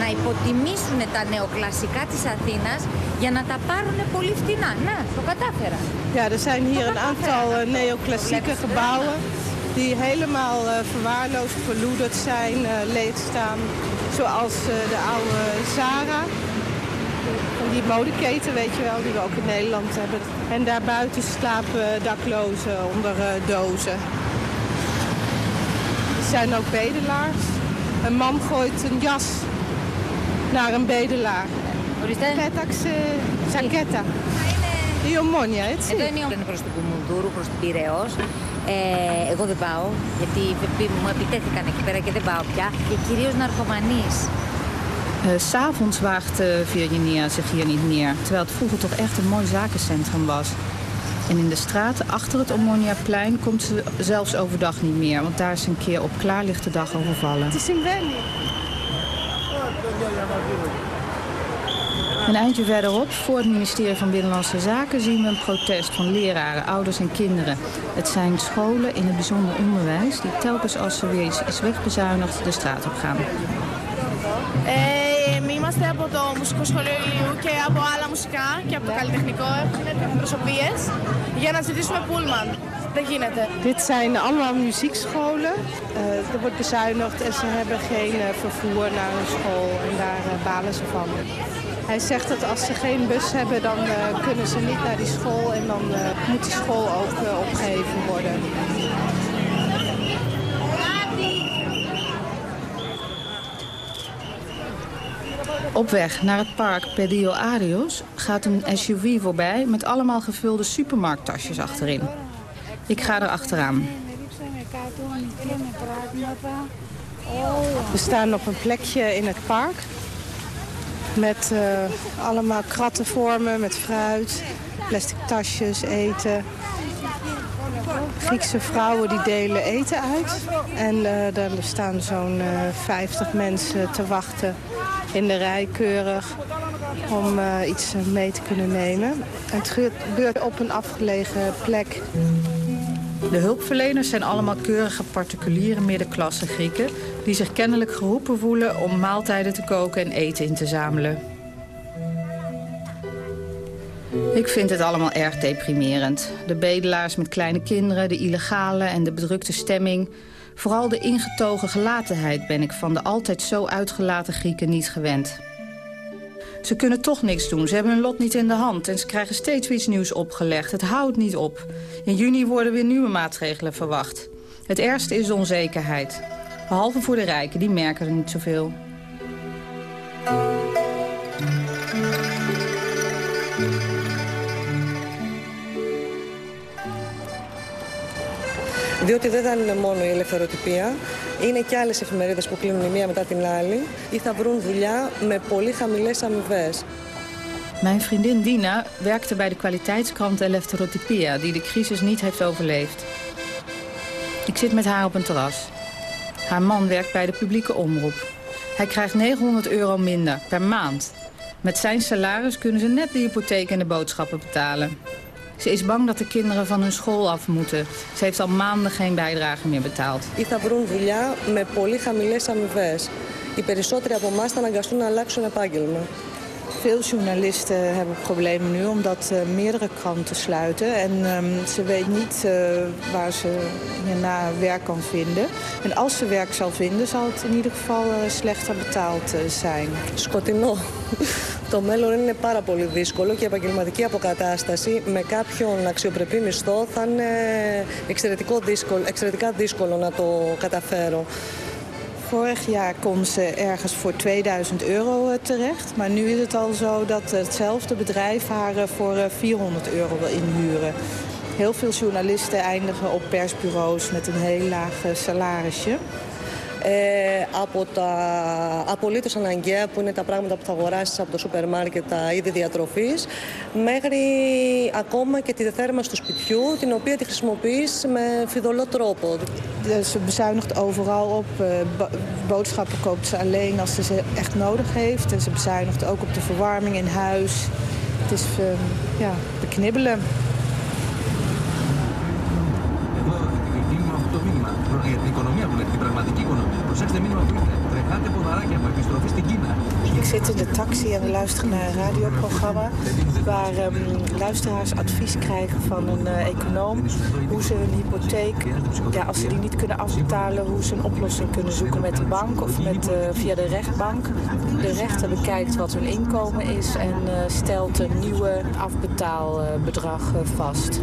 να υποτιμήσουν τα νεοκλασικά της Αθήνας για να τα πάρουν πολύ φτηνά. Να, το κατάφερα. Ja, er zijn hier een aantal uh, neoclassieke gebouwen die helemaal uh, verwaarloosd, verloederd zijn, uh, leeg staan. Zoals de oude Zara die modeketen, weet je wel, die we ook in Nederland hebben. En daarbuiten slapen daklozen onder uh, dozen. Er zijn ook bedelaars. Een man gooit een jas naar een bedelaar. Πέταξε ζακέτα. Η ομόνια, έτσι. Εδώ είναι η ομόνια προς την Κουμουνδούρου, προς την Πειραιός. Ε, εγώ δεν πάω, γιατί μου επιτέθηκαν εκεί πέρα και δεν πάω πια. Και κυρίως ναρκωμανείς. Uh, S'avonds waagt uh, Virginia zich hier niet neer, terwijl het vroeger toch echt een mooi zakencentrum was. En in de straten achter het Ommoniaplein komt ze zelfs overdag niet meer, want daar is een keer op klaarlichte dag overvallen. Een eindje verderop, voor het ministerie van Binnenlandse Zaken... zien we een protest van leraren, ouders en kinderen. Het zijn scholen in het bijzonder onderwijs... die telkens als er weer iets is wegbezuinigd de straat op gaan. Ε, είμαστε από το Μουσικό Σχολείο Ηλίου και από άλλα μουσικά και από το καλλιτεχνικό έχουν προσωπίες για να ζητήσουμε πούλμαν. Dat γίνεται. Dit zijn allemaal muziekscholen. Uh, er wordt bezuinigd en ze hebben geen uh, vervoer naar hun school en daar uh, balen ze van. Hij zegt dat als ze geen bus hebben, dan uh, kunnen ze niet naar die school en dan uh, moet die school ook uh, opgeheven worden. Op weg naar het park Pedio Arios gaat een SUV voorbij met allemaal gevulde supermarkttasjes achterin. Ik ga er achteraan. We staan op een plekje in het park met uh, allemaal krattenvormen met fruit, plastic tasjes, eten. Griekse vrouwen die delen eten uit. En uh, daar staan zo'n uh, 50 mensen te wachten in de rij keurig om uh, iets mee te kunnen nemen. En het gebeurt op een afgelegen plek. De hulpverleners zijn allemaal keurige particuliere middenklasse Grieken... die zich kennelijk geroepen voelen om maaltijden te koken en eten in te zamelen. Ik vind het allemaal erg deprimerend. De bedelaars met kleine kinderen, de illegale en de bedrukte stemming. Vooral de ingetogen gelatenheid ben ik van de altijd zo uitgelaten Grieken niet gewend. Ze kunnen toch niks doen. Ze hebben hun lot niet in de hand. En ze krijgen steeds weer iets nieuws opgelegd. Het houdt niet op. In juni worden weer nieuwe maatregelen verwacht. Het ergste is de onzekerheid. Behalve voor de rijken, die merken er niet zoveel. Διότι δεν θα είναι μόνο η ελευθεροτυπία, είναι και άλλες εφημερίδες που κλείνουν η μία μετά την άλλη ή θα βρουν δουλειά με πολύ χαμηλές αμοιβέ. Mijn vriendin Dina werkte bij de kwaliteitskrant Eleftherotypia... die de crisis niet heeft overleefd. Ik zit met haar op een terras. Haar man werkt bij de publieke omroep. Hij krijgt 900 euro minder per maand. Met zijn salaris kunnen ze net de hypotheek en de boodschappen betalen. Ze is bang dat de kinderen van hun school af moeten. Ze heeft al maanden geen bijdrage meer betaald. Ή θα βρουν δουλειά με πολύ χαμηλές αμοιβές. Οι περισσότεροι από εμάς θα αναγκαστούν να αλλάξουν επάγγελμα. Veel journalisten hebben problemen nu omdat uh, meerdere kranten sluiten. En um, ze weet niet uh, waar ze hierna werk kan vinden. En als ze werk zal vinden, zal het in ieder geval uh, slechter betaald zijn. Σκοτεινό. Το μέλλον είναι πάρα πολύ δύσκολο και η επαγγελματική αποκατάσταση με κάποιον αξιοπρεπή μισθό θα είναι δύσκολο, εξαιρετικά δύσκολο να το καταφέρω. Vorig jaar kon ze ergens voor 2000 euro terecht. Maar nu is het al zo dat hetzelfde bedrijf haar voor 400 euro wil inhuren. Heel veel journalisten eindigen op persbureaus met een heel laag salarisje. Ε, από τα απολύτως αναγκαία που είναι τα πράγματα που θα αγοράσεις από το σούπερ μάρκετ, τα είδη διατροφής, μέχρι ακόμα και τη δεθέρμανση του σπιτιού, την οποία τη χρησιμοποιείς με φιδωλό τρόπο. Ze bezuinigt overal op. Boodschappen koopt ze alleen als ze ze echt nodig heeft. En ze bezuinigt ook op de verwarming in huis. Het is uh, ja, beknibbelen. Zit in de taxi en we luisteren naar een radioprogramma waar um, luisteraars advies krijgen van een uh, econoom hoe ze hun hypotheek, ja, als ze die niet kunnen afbetalen, hoe ze een oplossing kunnen zoeken met de bank of met, uh, via de rechtbank. De rechter bekijkt wat hun inkomen is en uh, stelt een nieuwe afbetaalbedrag vast.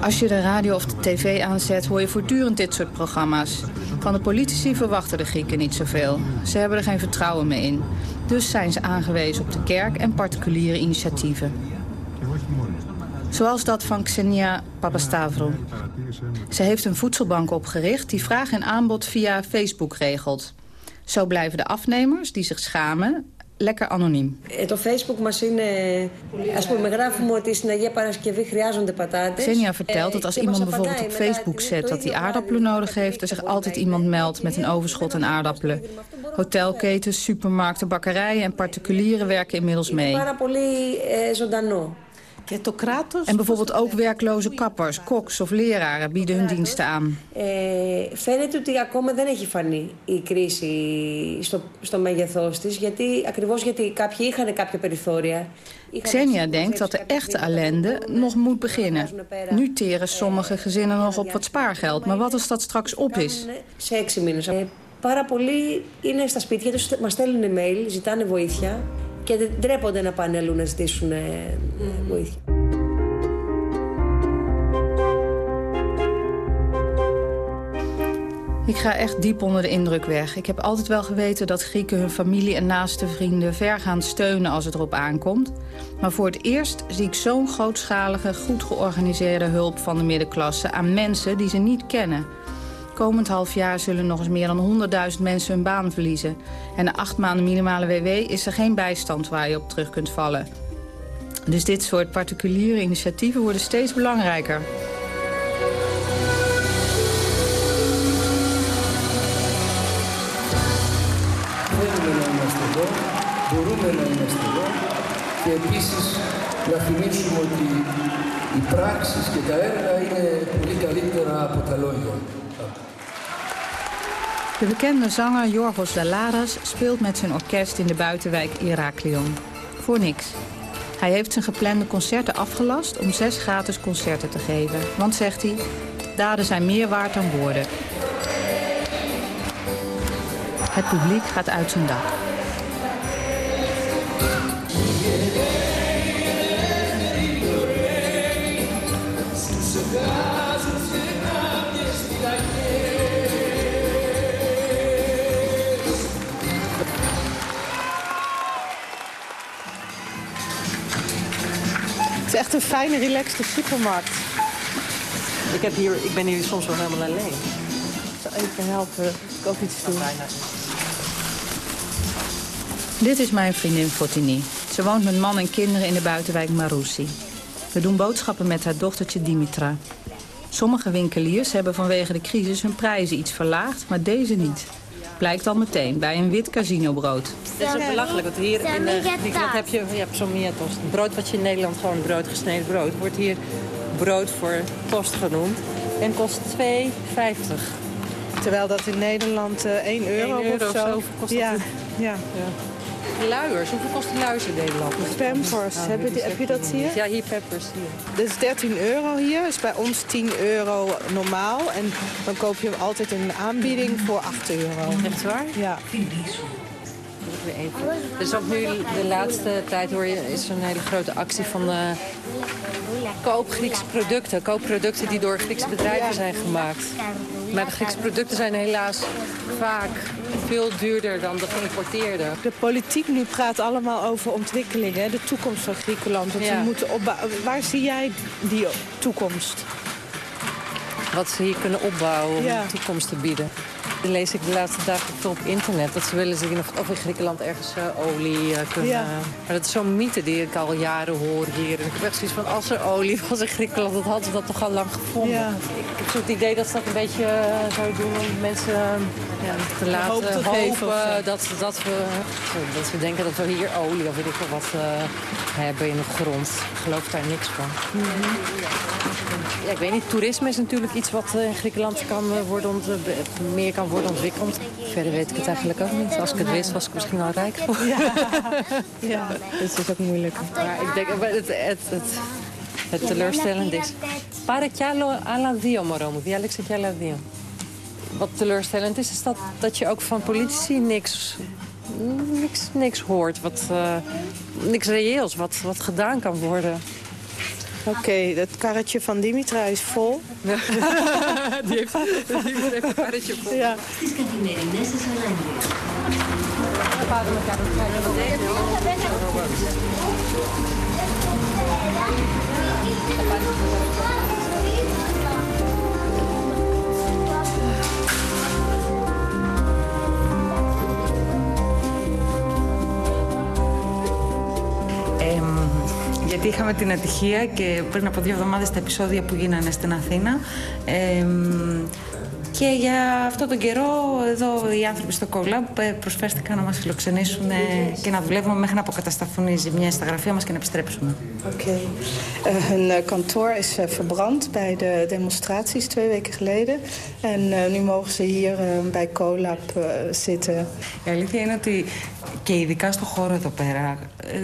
Als je de radio of de tv aanzet, hoor je voortdurend dit soort programma's. Van de politici verwachten de Grieken niet zoveel. Ze hebben er geen vertrouwen meer in. Dus zijn ze aangewezen op de kerk en particuliere initiatieven. Zoals dat van Xenia Papastavrou. Ze heeft een voedselbank opgericht die vraag en aanbod via Facebook regelt. Zo blijven de afnemers die zich schamen lekker anoniem. Το Facebook μας είναι, ας πούμε, γράφουμε ότι στην Αγία Παρασκευή χρειάζονται πατάτες. Xenia vertelt dat als iemand bijvoorbeeld op Facebook zet dat hij aardappelen nodig heeft... er zich altijd iemand meldt met een overschot aan aardappelen. Hotelketens, supermarkten, bakkerijen en particulieren werken inmiddels mee. Πάρα πολύ ζωντανό. En bijvoorbeeld ook werkloze kappers, koks of leraren bieden hun diensten aan. Ε, φαίνεται ότι ακόμα δεν έχει φανεί η κρίση στο, στο μέγεθός της, γιατί, ακριβώς γιατί κάποιοι είχαν κάποια περιθώρια. Xenia denkt dat de echte ellende nog moet beginnen. Nu teren sommige gezinnen nog op wat spaargeld, maar wat als dat straks op is? Σε έξι μήνες. Ε, πάρα πολλοί είναι στα σπίτια τους, μας στέλνουν mail, ζητάνε βοήθεια και ντρέπονται να πάνε αλλού να ζητήσουν βοήθεια. Ik ga echt diep onder de indruk weg. Ik heb altijd wel geweten dat Grieken hun familie en naaste vrienden ver gaan steunen als het erop aankomt. Maar voor het eerst zie ik zo'n grootschalige, goed georganiseerde hulp van de middenklasse aan mensen die ze niet kennen. Komend half jaar zullen nog eens meer dan 100.000 mensen hun baan verliezen. En na acht maanden minimale WW is er geen bijstand waar je op terug kunt vallen. Dus dit soort particuliere initiatieven worden steeds belangrijker. Θέλουμε να είμαστε εδώ, μπορούμε να είμαστε εδώ και επίσης να θυμίσουμε ότι οι πράξεις και τα έργα είναι πολύ καλύτερα από τα λόγια. De bekende zanger Jorgos Dalaras speelt met zijn orkest in de buitenwijk Iraklion. Voor niks. Hij heeft zijn geplande concerten afgelast om zes gratis concerten te geven. Want, zegt hij, daden zijn meer waard dan woorden. Het publiek gaat uit zijn dak. Echt een fijne, relaxte supermarkt. Ik, heb hier, ik ben hier soms wel helemaal alleen. Ik zal even helpen. Ik ook iets doen. Dit is mijn vriendin Fotini. Ze woont met man en kinderen in de buitenwijk Maroussi. We doen boodschappen met haar dochtertje Dimitra. Sommige winkeliers hebben vanwege de crisis hun prijzen iets verlaagd, maar deze niet. Blijkt al meteen bij een wit casinobrood. Het is ook belachelijk, want hier in Griekenland heb je, je hebt. Brood wat je in Nederland gewoon brood gesneden brood, wordt hier brood voor tost genoemd. En kost 2,50. Terwijl dat in Nederland uh, 1 euro, 1 euro of zo. kost ja. dat. Ja. Ja. Luiers, hoeveel kost een luiers in Nederland? Pampers, heb, je, heb je dat hier? Ja, hier peppers. Hier. Dit is 13 euro hier, is bij ons 10 euro normaal. En dan koop je hem altijd in een aanbieding voor 8 euro. Echt waar? Ja. Weer. Dus ook nu de laatste tijd hoor je, is er een hele grote actie van uh, koop Griekse producten. Koop producten die door Griekse bedrijven zijn gemaakt. Maar de Griekse producten zijn helaas vaak veel duurder dan de geïmporteerde. De politiek nu praat allemaal over ontwikkelingen, de toekomst van Griekenland. Dat Ja. we moeten opbouwen. Waar zie jij die toekomst? Wat ze hier kunnen opbouwen om Ja. toekomst te bieden. Dat lees ik de laatste dagen veel op internet. Dat ze willen zien of, of in Griekenland ergens eh, olie eh, kunnen... Ja. Maar dat is zo'n mythe die ik al jaren hoor hier. En ik heb echt zoiets van, als er olie was in Griekenland... dan hadden ze dat toch al lang gevonden. Ja. Ik heb zo het idee dat ze dat een beetje eh, zouden doen... om mensen ja, te laten hoop te hopen of dat, dat, we, dat we denken dat we hier olie of weet ik wat hebben in de grond. Ik geloof daar niks van. Ja, ik weet niet, toerisme is natuurlijk iets wat in Griekenland kan, worden meer kan wordt ontwikkeld. Verder weet ik het eigenlijk ook niet. Als ik het wist, was ik misschien al rijk geworden. Ja. ja, dus is ook moeilijk. Maar ik denk, het, het, het, het teleurstellend is. Para alla dio, moromo. Dialex alla dio. Wat teleurstellend is, is dat, dat je ook van politici niks, niks, niks hoort. Wat, uh, niks reëels, wat, wat gedaan kan worden. Oké, het karretje van Dimitra is vol. die heeft, die heeft een karretje vol. Ja. Γιατί είχαμε την ατυχία και πριν από δύο εβδομάδες τα επεισόδια που γίνανε στην Αθήνα ε, και για αυτόν τον καιρό εδώ οι άνθρωποι στο CoLab προσφέρθηκαν να μας φιλοξενήσουν και να δουλεύουμε μέχρι να αποκατασταθούν οι ζημιές στα γραφεία μας και να επιστρέψουμε. Oké. Uh, hun kantoor is uh, verbrand bij de demonstraties twee weken geleden. En uh, nu mogen ze hier bij CoLab zitten. Η αλήθεια είναι ότι και ειδικά στο χώρο εδώ πέρα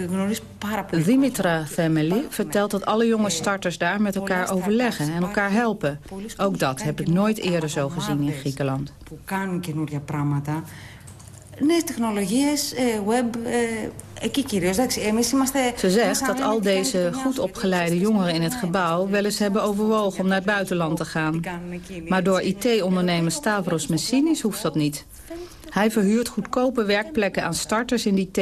γνωρίζει πάρα πολύ. Dimitra Themeli vertelt dat alle jonge starters daar met elkaar overleggen en elkaar helpen. Ook dat heb ik nooit eerder zo gezien in Griekenland. Που κάνουν καινούργια πράγματα. Νέες τεχνολογίες, web, ze zegt dat al deze goed opgeleide jongeren in het gebouw wel eens hebben overwogen om naar het buitenland te gaan. Maar door IT-ondernemer Stavros Messinis hoeft dat niet. Hij verhuurt goedkope werkplekken aan starters in IT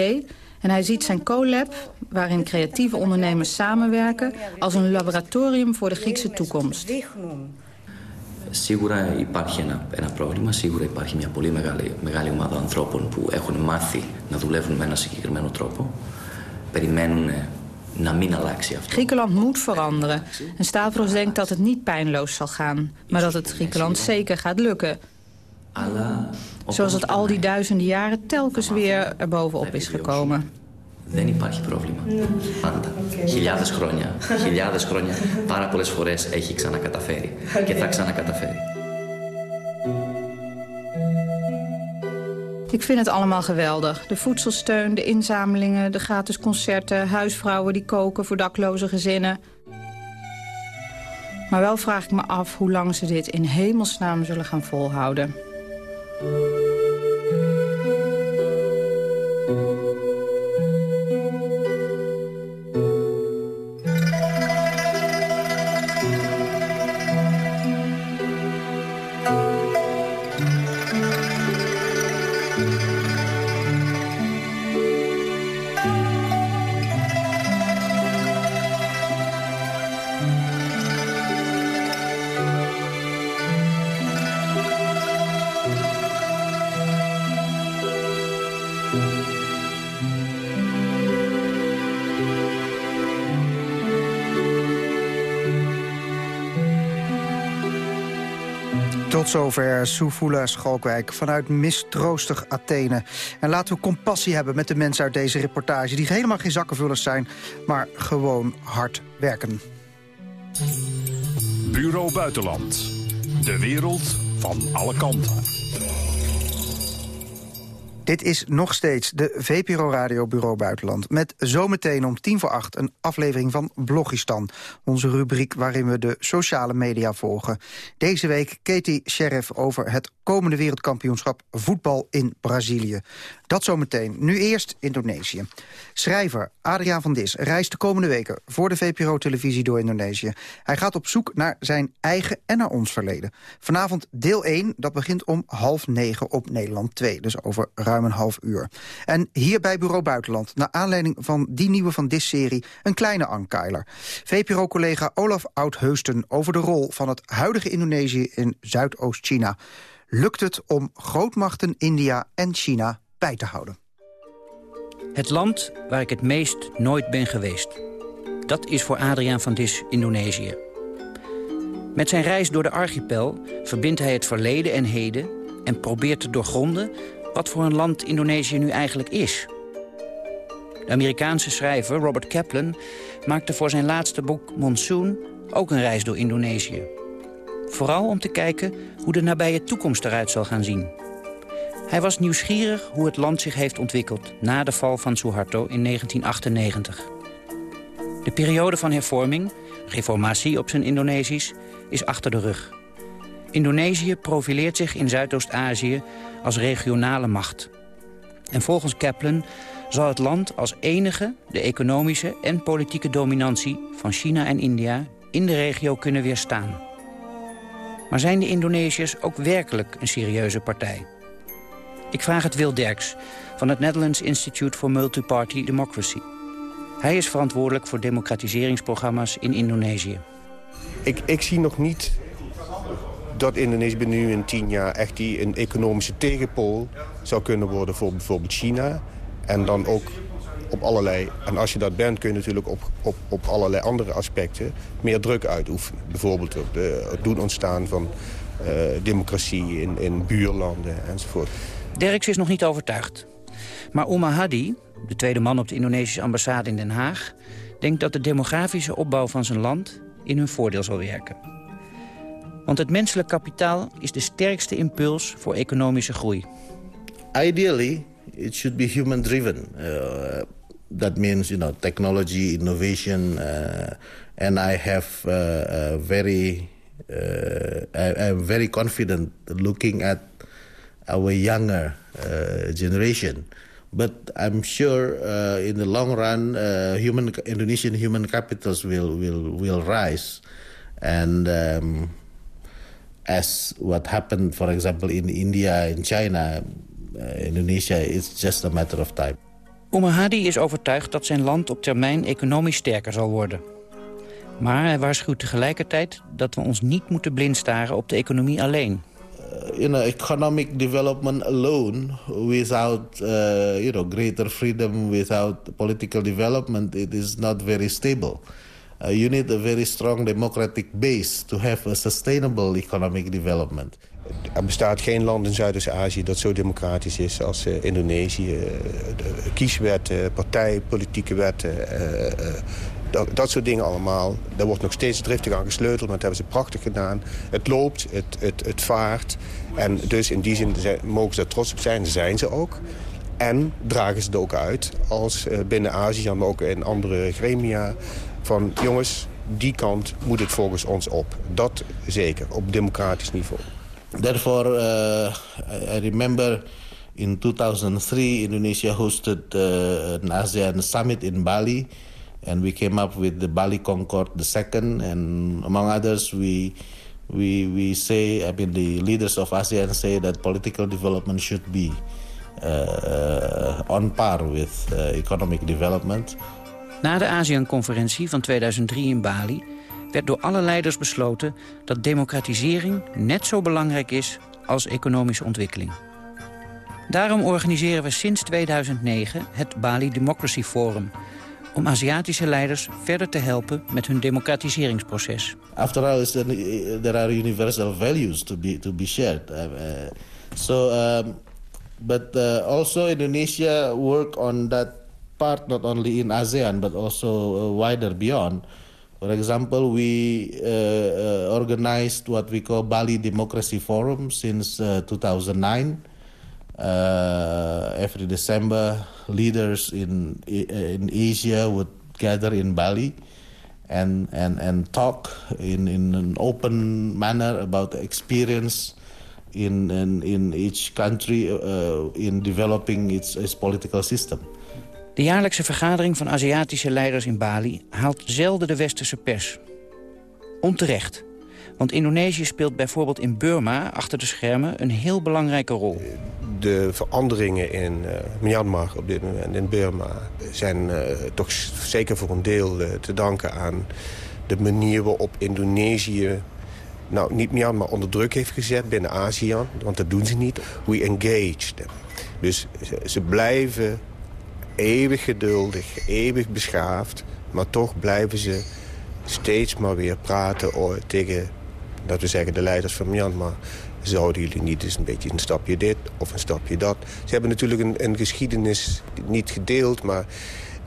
en hij ziet zijn CoLab, waarin creatieve ondernemers samenwerken, als een laboratorium voor de Griekse toekomst. Σίγουρα υπάρχει ένα, ένα πρόβλημα, σίγουρα υπάρχει μια πολύ μεγάλη, μεγάλη ομάδα ανθρώπων που έχουν μάθει να δουλεύουν με ένα συγκεκριμένο τρόπο. Περιμένουν να μην αλλάξει αυτό. Griekenland moet veranderen. En Stavros denkt dat het niet pijnloos zal gaan, maar dat het Griekenland zeker gaat lukken. Zoals het al die duizenden jaren telkens weer erbovenop is gekomen. Δεν υπάρχει πρόβλημα. Πάντα. Χιλιάδες χρόνια. Χιλιάδες χρόνια. Πάρα πολλές φορές έχει ξανακαταφέρει. Και θα ξανακαταφέρει. Ik vind het allemaal geweldig. De voedselsteun, de inzamelingen, de gratis concerten... huisvrouwen die koken voor dakloze gezinnen. Maar wel vraag ik me af hoe lang ze dit in hemelsnaam zullen gaan volhouden. Tot zover Soufula Schalkwijk vanuit mistroostig Athene. En laten we compassie hebben met de mensen uit deze reportage... die helemaal geen zakkenvullers zijn, maar gewoon hard werken. Bureau Buitenland. De wereld van alle kanten. Dit is nog steeds de VPRO Radio Bureau Buitenland. Met zometeen om tien voor acht een aflevering van Blogistan. Onze rubriek waarin we de sociale media volgen. Deze week Katie Sheriff over het komende wereldkampioenschap voetbal in Brazilië. Dat zometeen. Nu eerst Indonesië. Schrijver Adriaan van Dis reist de komende weken voor de VPRO-televisie door Indonesië. Hij gaat op zoek naar zijn eigen en naar ons verleden. Vanavond deel 1, dat begint om half negen op Nederland 2. Dus over ruim een half uur. En hier bij Bureau Buitenland, naar aanleiding van die nieuwe Van Dis-serie... een kleine ankeiler. VPRO-collega Olaf Oudheusten over de rol van het huidige Indonesië in Zuidoost-China. Lukt het om grootmachten India en China bij te houden? Het land waar ik het meest nooit ben geweest. Dat is voor Adriaan van Dis Indonesië. Met zijn reis door de archipel verbindt hij het verleden en heden... en probeert te doorgronden wat voor een land Indonesië nu eigenlijk is. De Amerikaanse schrijver Robert Kaplan maakte voor zijn laatste boek Monsoon... ook een reis door Indonesië. Vooral om te kijken hoe de nabije toekomst eruit zal gaan zien... Hij was nieuwsgierig hoe het land zich heeft ontwikkeld... na de val van Suharto in 1998. De periode van hervorming, reformatie op zijn Indonesisch, is achter de rug. Indonesië profileert zich in Zuidoost-Azië als regionale macht. En volgens Kaplan zal het land als enige de economische en politieke dominantie van China en India in de regio kunnen weerstaan. Maar zijn de Indonesiërs ook werkelijk een serieuze partij? Ik vraag het Wil Derks van het Netherlands Institute for Multiparty Democracy. Hij is verantwoordelijk voor democratiseringsprogramma's in Indonesië. Ik, ik zie nog niet dat Indonesië binnen tien jaar echt die een economische tegenpool zou kunnen worden voor bijvoorbeeld China. En dan ook op allerlei... En als je dat bent, kun je natuurlijk op, op, op allerlei andere aspecten meer druk uitoefenen. Bijvoorbeeld op de, het doen ontstaan van uh, democratie in, in buurlanden enzovoort. Derks is nog niet overtuigd. Maar Omar Hadi, de tweede man op de Indonesische ambassade in Den Haag... denkt dat de demografische opbouw van zijn land in hun voordeel zal werken. Want het menselijk kapitaal is de sterkste impuls voor economische groei. Ideally, it should be human driven. Uh, that means, you know, technology, innovation, uh, and I have uh, a very, uh, I, I'm very confident looking at our younger uh, generation. But I'm sure uh, in the long run, human Indonesian human capitals will will will rise, and um, as what happened, for example, in India, in China, uh, Indonesia, it's just a matter of time. Omar Hadi is overtuigd dat zijn land op termijn economisch sterker zal worden. Maar hij waarschuwt tegelijkertijd dat we ons niet moeten blindstaren op de economie alleen. Uh, you know, economic development alone, without uh, you know greater freedom, without political development, it is not very stable. Uh, you need a very strong democratic base to have a sustainable economic development. Er bestaat geen land in Zuidoost-Azië dat zo democratisch is als uh, Indonesië. Uh, kieswetten, partijpolitieke wetten, uh, dat, dat, soort dingen allemaal. Daar wordt nog steeds driftig aan gesleuteld, maar dat hebben ze prachtig gedaan. Het loopt, het, het, het vaart. En dus in die zin mogen ze er trots op zijn, zijn ze ook. En dragen ze het ook uit als binnen Azië, maar ook in andere gremia van jongens, die kant moet het volgens ons op. Dat zeker, op democratisch niveau. Therefore, uh, I remember in 2003 Indonesia hosted uh, an ASEAN summit in Bali. And we came up with the Bali Concord second. And among others, we, we, we say, I mean, the leaders of ASEAN say that political development should be uh, on par with uh, economic development. Na de ASEAN-conferentie van 2003 in Bali werd door alle leiders besloten dat democratisering net zo belangrijk is als economische ontwikkeling. Daarom organiseren we sinds 2009 het Bali Democracy Forum om Aziatische leiders verder te helpen met hun democratiseringsproces. After all, there are universal values to be to be shared. Uh, so, um, but also Indonesia work on that part not only in ASEAN but also uh, wider beyond. For example, we uh, uh, organized what we call Bali Democracy Forum since 2009. every December, leaders in in Asia would gather in Bali and and and talk in in an open manner about the experience in in, in each country uh, in developing its its political system. De jaarlijkse vergadering van Aziatische leiders in Bali haalt zelden de westerse pers. Onterecht. Want Indonesië speelt bijvoorbeeld in Burma achter de schermen een heel belangrijke rol. De veranderingen in uh, Myanmar op dit moment, in Burma... zijn uh, toch zeker voor een deel uh, te danken aan de manier waarop Indonesië... nou, niet Myanmar onder druk heeft gezet binnen ASEAN, want dat doen ze niet. We engage them. Dus ze blijven eeuwig geduldig, eeuwig beschaafd. Maar toch blijven ze steeds maar weer praten tegen, dat we zeggen, de leiders van Myanmar. Zouden jullie niet eens een beetje een stapje dit of een stapje dat? Ze hebben natuurlijk een, een geschiedenis niet gedeeld, maar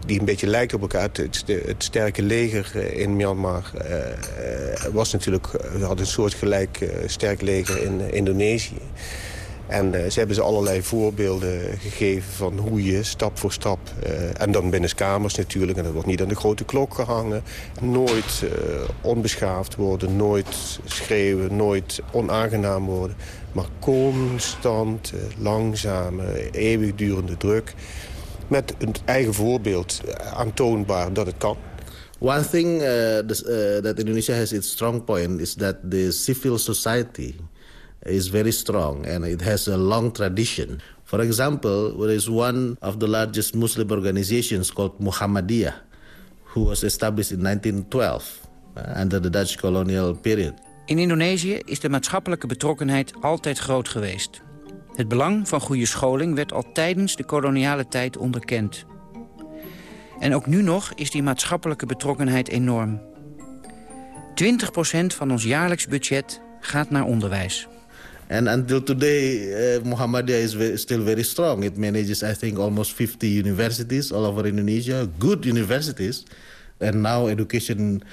die een beetje lijkt op elkaar. Het, het sterke leger eh, in Myanmar uh, was natuurlijk, had een soortgelijk uh, sterk leger in Indonesië. En uh, ze hebben ze allerlei voorbeelden gegeven van hoe je stap voor stap... Uh, en dan binnenskamers natuurlijk, en dat wordt niet aan de grote klok gehangen... nooit uh, onbeschaafd worden, nooit schreeuwen, nooit onaangenaam worden... maar constant, langzame, eeuwigdurende druk... met een eigen voorbeeld aantoonbaar dat het kan. One thing that Indonesia has its strong point is that the civil society is very strong and it has a long tradition. For example, there is one of the largest Muslim organizations called Muhammadiyah, who was established in 1912 uh, under the Dutch colonial period. In Indonesië is de maatschappelijke betrokkenheid altijd groot geweest. Het belang van goede scholing werd al tijdens de koloniale tijd onderkend. En ook nu nog is die maatschappelijke betrokkenheid enorm. 20% van ons jaarlijks budget gaat naar onderwijs. And until today, uh, Muhammadiyah is ve still very strong. It manages, I think, almost 50 universities all over Indonesia, good universities. And now education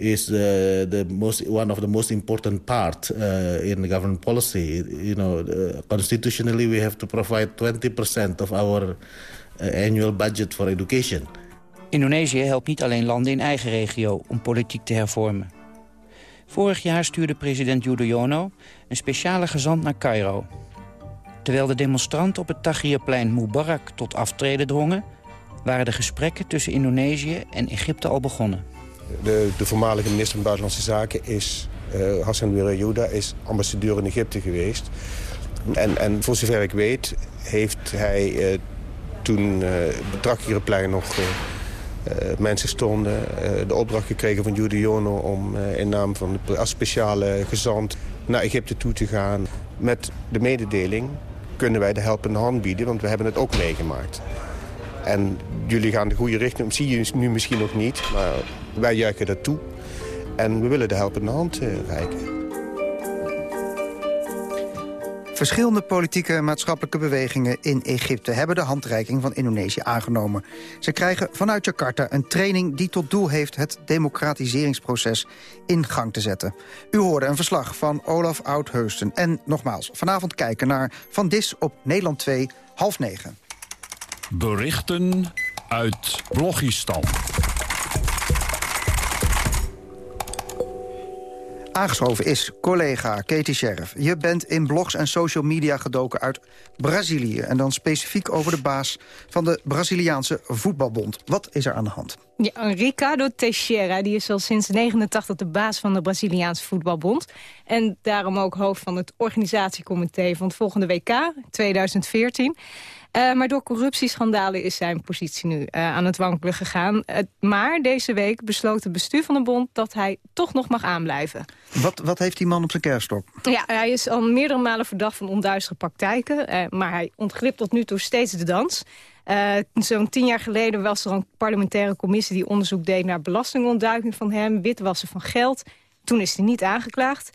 is uh, the most one of the most important part uh, in government policy. You know, uh, constitutionally, we have to provide 20% of our annual budget for education. Indonesië helpt niet alleen landen in eigen regio om politiek te hervormen. Vorig jaar stuurde president Yudhoyono een speciale gezant naar Cairo. Terwijl de demonstranten op het Tahrirplein Mubarak tot aftreden drongen... waren de gesprekken tussen Indonesië en Egypte al begonnen. De, de voormalige minister van Buitenlandse Zaken is, uh, Hassan Wirayuda, is ambassadeur in Egypte geweest. En, en voor zover ik weet heeft hij uh, toen uh, het Tahrirplein nog... mensen stonden uh, de opdracht gekregen van Judy Jono om uh, in naam van de als speciale gezant naar Egypte toe te gaan. Met de mededeling kunnen wij de helpende hand bieden, want we hebben het ook meegemaakt. En jullie gaan de goede richting, zie je nu misschien nog niet, maar wij juichen dat toe. En we willen de helpende hand reiken. Verschillende politieke en maatschappelijke bewegingen in Egypte... hebben de handreiking van Indonesië aangenomen. Ze krijgen vanuit Jakarta een training die tot doel heeft... het democratiseringsproces in gang te zetten. U hoorde een verslag van Olaf Oudheusten. En nogmaals, vanavond kijken naar Van Dis op Nederland 2, half negen. Berichten uit Blogistan. Aangeschoven is collega Katie Sheriff. Je bent in blogs en social media gedoken uit Brazilië. En dan specifiek over de baas van de Braziliaanse voetbalbond. Wat is er aan de hand? Ja, Ricardo Teixeira die is al sinds 89 de baas van de Braziliaanse voetbalbond. En daarom ook hoofd van het organisatiecomité van het volgende WK 2014. Uh, maar door corruptieschandalen is zijn positie nu uh, aan het wankelen gegaan. Uh, maar deze week besloot het bestuur van de bond dat hij toch nog mag aanblijven. Wat, wat heeft die man op zijn kerststok? Ja, hij is al meerdere malen verdacht van onduistere praktijken. maar hij ontglipt tot nu toe steeds de dans. Zo'n tien jaar geleden was er een parlementaire commissie... die onderzoek deed naar belastingontduiking van hem, witwassen van geld. Toen is hij niet aangeklaagd.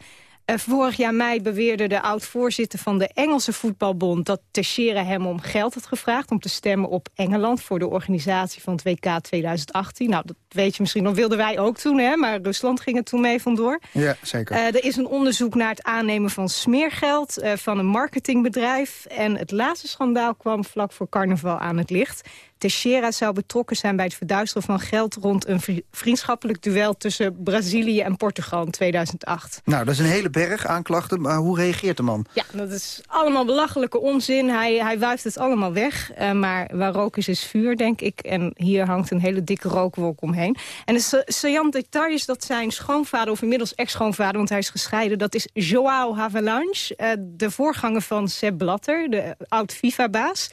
Uh, vorig jaar mei beweerde de oud-voorzitter van de Engelse voetbalbond... dat Teixeira hem om geld had gevraagd om te stemmen op Engeland... voor de organisatie van het WK 2018. Nou, dat weet je misschien nog, wilden wij ook toen, hè? maar Rusland ging er toen mee vandoor. Ja, zeker. Uh, er is een onderzoek naar het aannemen van smeergeld uh, van een marketingbedrijf. En het laatste schandaal kwam vlak voor carnaval aan het licht. Teixeira zou betrokken zijn bij het verduisteren van geld... rond een vriendschappelijk duel tussen Brazilië en Portugal in 2008. Nou, dat is een hele berg aanklachten, maar hoe reageert de man? Ja, dat is allemaal belachelijke onzin. Hij, hij wuift het allemaal weg, uh, maar waar rook is, is vuur, denk ik. En hier hangt een hele dikke rookwolk omheen. En het saillant detail is dat zijn schoonvader, of inmiddels ex-schoonvader... want hij is gescheiden, dat is Joao Havelange... Uh, de voorganger van Sepp Blatter, de oud-FIFA-baas...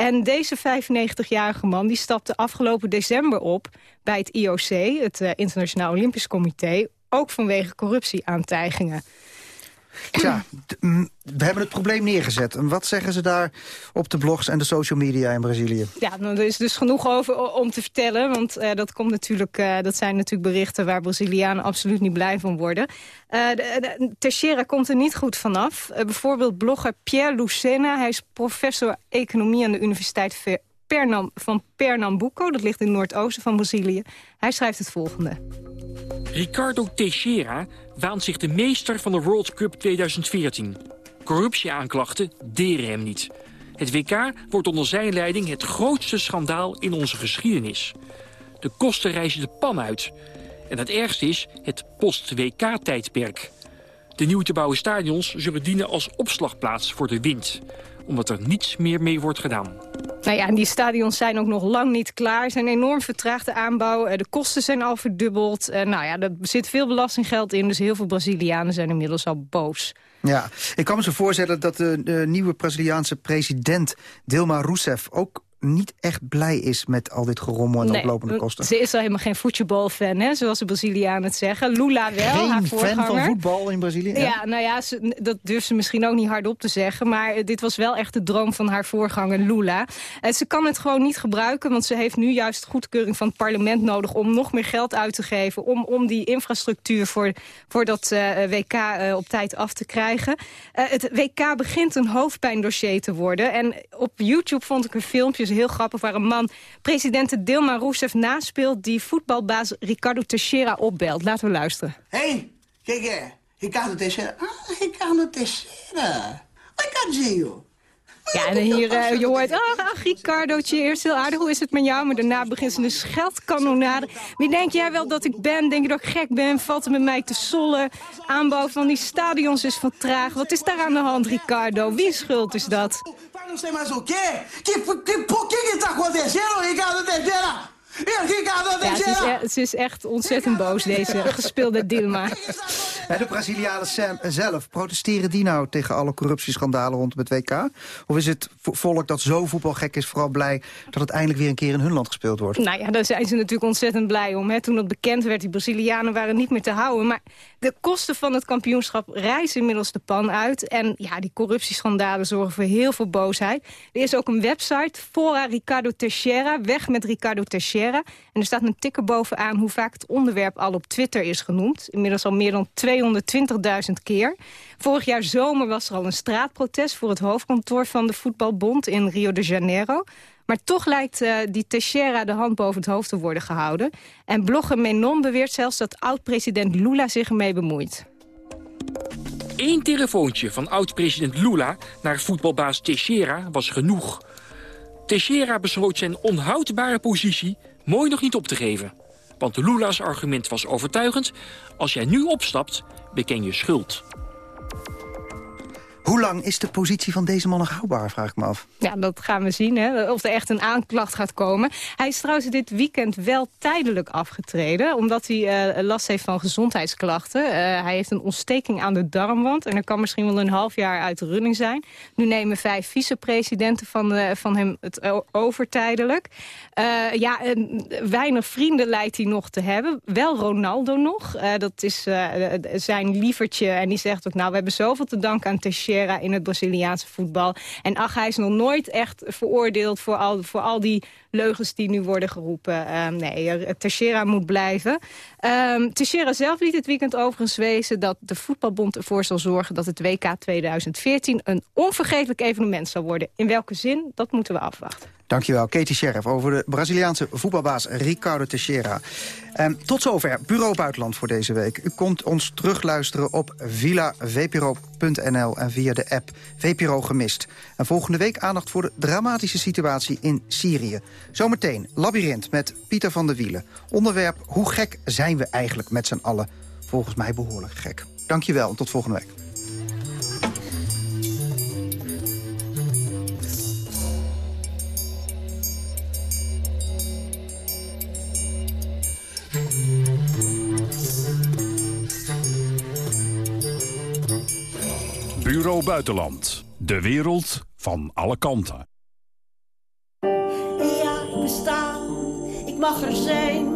En deze 95-jarige man die stapte afgelopen december op bij het IOC... het uh, Internationaal Olympisch Comité, ook vanwege corruptieaantijgingen. Ja, we hebben het probleem neergezet. En wat zeggen ze daar op de blogs en de social media in Brazilië? Ja, nou, er is dus genoeg over om te vertellen. Want uh, dat, komt natuurlijk, uh, dat zijn natuurlijk berichten waar Brazilianen absoluut niet blij van worden. Uh, de, de, Teixeira komt er niet goed vanaf. bijvoorbeeld blogger Pierre Lucena. Hij is professor economie aan de Universiteit Pernam, van Pernambuco. Dat ligt in het noordoosten van Brazilië. Hij schrijft het volgende. Ricardo Teixeira waant zich de meester van de World Cup 2014. Corruptieaanklachten deren hem niet. Het WK wordt onder zijn leiding het grootste schandaal in onze geschiedenis. De kosten reizen de pan uit. En het ergste is het post-WK-tijdperk. De nieuw te bouwen stadions zullen dienen als opslagplaats voor de wind omdat er niets meer mee wordt gedaan. Nou ja, en die stadions zijn ook nog lang niet klaar. Er zijn enorm vertraagde aanbouw. Eh, de kosten zijn al verdubbeld. Eh, nou ja, er zit veel belastinggeld in. Dus heel veel Brazilianen zijn inmiddels al boos. Ja, ik kan me zo voorstellen dat de, de nieuwe Braziliaanse president Dilma Rousseff ook niet echt blij is met al dit gerommel en Nee, oplopende kosten. Ze is al helemaal geen voetbalfan, hè, zoals de Brazilianen het zeggen. Lula wel, Geen haar fan van voorganger. voetbal in Brazilië? Ja, nou ja, ze, dat durft ze misschien ook niet hardop te zeggen. Maar eh, dit was wel echt de droom van haar voorganger Lula. En ze kan het gewoon niet gebruiken, want ze heeft nu juist goedkeuring van het parlement nodig... om nog meer geld uit te geven, om, om die infrastructuur voor, voor dat eh, WK eh, op tijd af te krijgen. Het WK begint een hoofdpijndossier te worden. En op YouTube vond ik een filmpje, is heel grappig... waar een man president Dilma Rousseff naspeelt... die voetbalbaas Ricardo Teixeira opbelt. Laten we luisteren. Hey, que é? Ricardo Teixeira. Ah, Ricardo Teixeira. Oi, Cadinho. Ja, en hier, eh, je hoort, ah, ach, Ricardootje, eerst heel aardig, hoe is het met jou? Maar daarna begint ze een scheldkanonade. Wie denk jij wel dat ik ben? Denk je dat ik gek ben? Valt er met mij te sollen? Aanbouw van die stadions is van traag. Wat is daar aan de hand, Ricardo? Wie schuld is dat? Não sei mais o quê? Que, que, por que que tá acontecendo, Ricardo Teixeira? Ricardo Ja, ze is, Teixeira! e- ze is echt ontzettend boos, deze gespeelde Dilma. De Brazilianen Sam zelf, protesteren die nou tegen alle corruptieschandalen rondom het WK? Of is het volk dat zo voetbalgek is vooral blij dat het eindelijk weer een keer in hun land gespeeld wordt? Nou ja, daar zijn ze natuurlijk ontzettend blij om. Hè. Toen dat bekend werd, die Brazilianen waren niet meer te houden. Maar de kosten van het kampioenschap reizen inmiddels de pan uit. En ja, die corruptieschandalen zorgen voor heel veel boosheid. Er is ook een website, Fora Ricardo Teixeira, weg met Ricardo Teixeira. En er staat een tikker bovenaan hoe vaak het onderwerp al op Twitter is genoemd. Inmiddels al meer dan 220.000 keer. Vorig jaar zomer was er al een straatprotest voor het hoofdkantoor van de voetbalbond in Rio de Janeiro. Maar toch lijkt eh, die Teixeira de hand boven het hoofd te worden gehouden. En blogger Menon beweert zelfs dat oud-president Lula zich ermee bemoeit. Eén telefoontje van oud-president Lula naar voetbalbaas Teixeira was genoeg. Teixeira besloot zijn onhoudbare positie mooi nog niet op te geven. Want Lula's argument was overtuigend. Als jij nu opstapt, beken je schuld. Hoe lang is de positie van deze man nog houdbaar, vraag ik me af. Ja, dat gaan we zien, hè, of er echt een aanklacht gaat komen. Hij is trouwens dit weekend wel tijdelijk afgetreden... omdat hij eh, last heeft van gezondheidsklachten. Eh, hij heeft een ontsteking aan de darmwand... en er kan misschien wel een half jaar uit de running zijn. Nu nemen vijf vicepresidenten van, eh, van hem het over tijdelijk. Ja, weinig vrienden lijkt hij nog te hebben. Wel Ronaldo nog. Dat is zijn lievertje. En die zegt ook, nou, we hebben zoveel te danken aan Teixeira in het Braziliaanse voetbal. En ach, hij is nog nooit echt veroordeeld voor al, voor al die leugens die nu worden geroepen. Eh, nee, eh, Teixeira moet blijven. Um, Teixeira zelf liet het weekend overigens wezen... dat de voetbalbond ervoor zal zorgen dat het WK 2014... een onvergetelijk evenement zal worden. In welke zin, dat moeten we afwachten. Dankjewel, Katie Sheriff, over de Braziliaanse voetbalbaas Ricardo Teixeira. Ehm, tot zover Bureau Buitenland voor deze week. U kunt ons terugluisteren op villavpro.nl en via de app VPRO Gemist. En volgende week aandacht voor de dramatische situatie in Syrië. Zometeen Labyrinth met Pieter van der Wielen. Onderwerp Hoe gek zijn we eigenlijk met z'n allen? Volgens mij behoorlijk gek. Dankjewel en tot volgende week. Bureau Buitenland. De wereld van alle kanten. Ja, ik besta. Ik mag er zijn.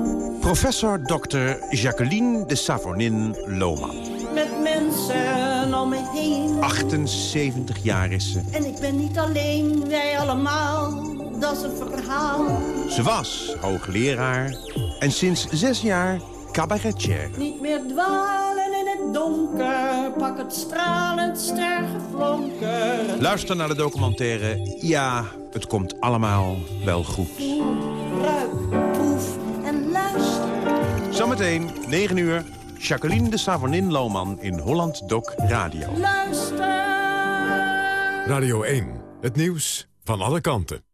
Professor Dr. Jacqueline de Savonin Lohman. Met mensen om me heen. 78 jaar is ze. En ik ben niet alleen, wij allemaal. Dat is een verhaal. Ze was hoogleraar en sinds zes jaar cabaretier. Niet meer dwalen donker. Pak het stralend stergeflonker. Luister naar de documentaire Ja, het komt allemaal wel goed. Ruik, proef en luister. Zometeen, 9 uur, Jacqueline de Savonin Lohman in Holland Doc Radio. Luister. Radio 1, het nieuws van alle kanten.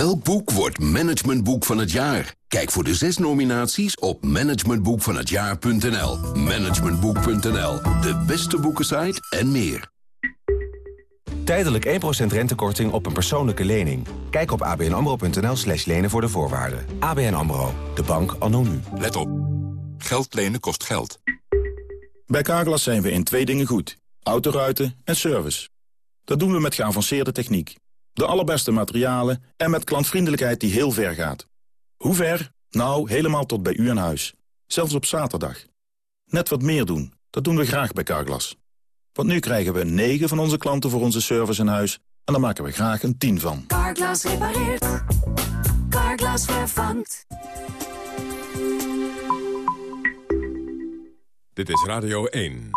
Welk boek wordt managementboek van het jaar? Kijk voor de zes nominaties op managementboekvanhetjaar.nl. Managementboek.nl, de beste boekensite en meer. Tijdelijk 1% rentekorting op een persoonlijke lening. Kijk op abnamro.nl slash lenen voor de voorwaarden. ABN AMRO, de bank anno nu. Let op. Geld lenen kost geld. Bij Carglass zijn we in twee dingen goed. Autoruiten en service. Dat doen we met geavanceerde techniek. De allerbeste materialen en met klantvriendelijkheid die heel ver gaat. Hoe ver? Nou, helemaal tot bij u aan huis. Zelfs op zaterdag. Net wat meer doen, dat doen we graag bij Carglass. Want nu krijgen we 9 van onze klanten voor onze service in huis... en daar maken we graag een 10 van. Carglass repareert. Carglass vervangt. Dit is Radio 1.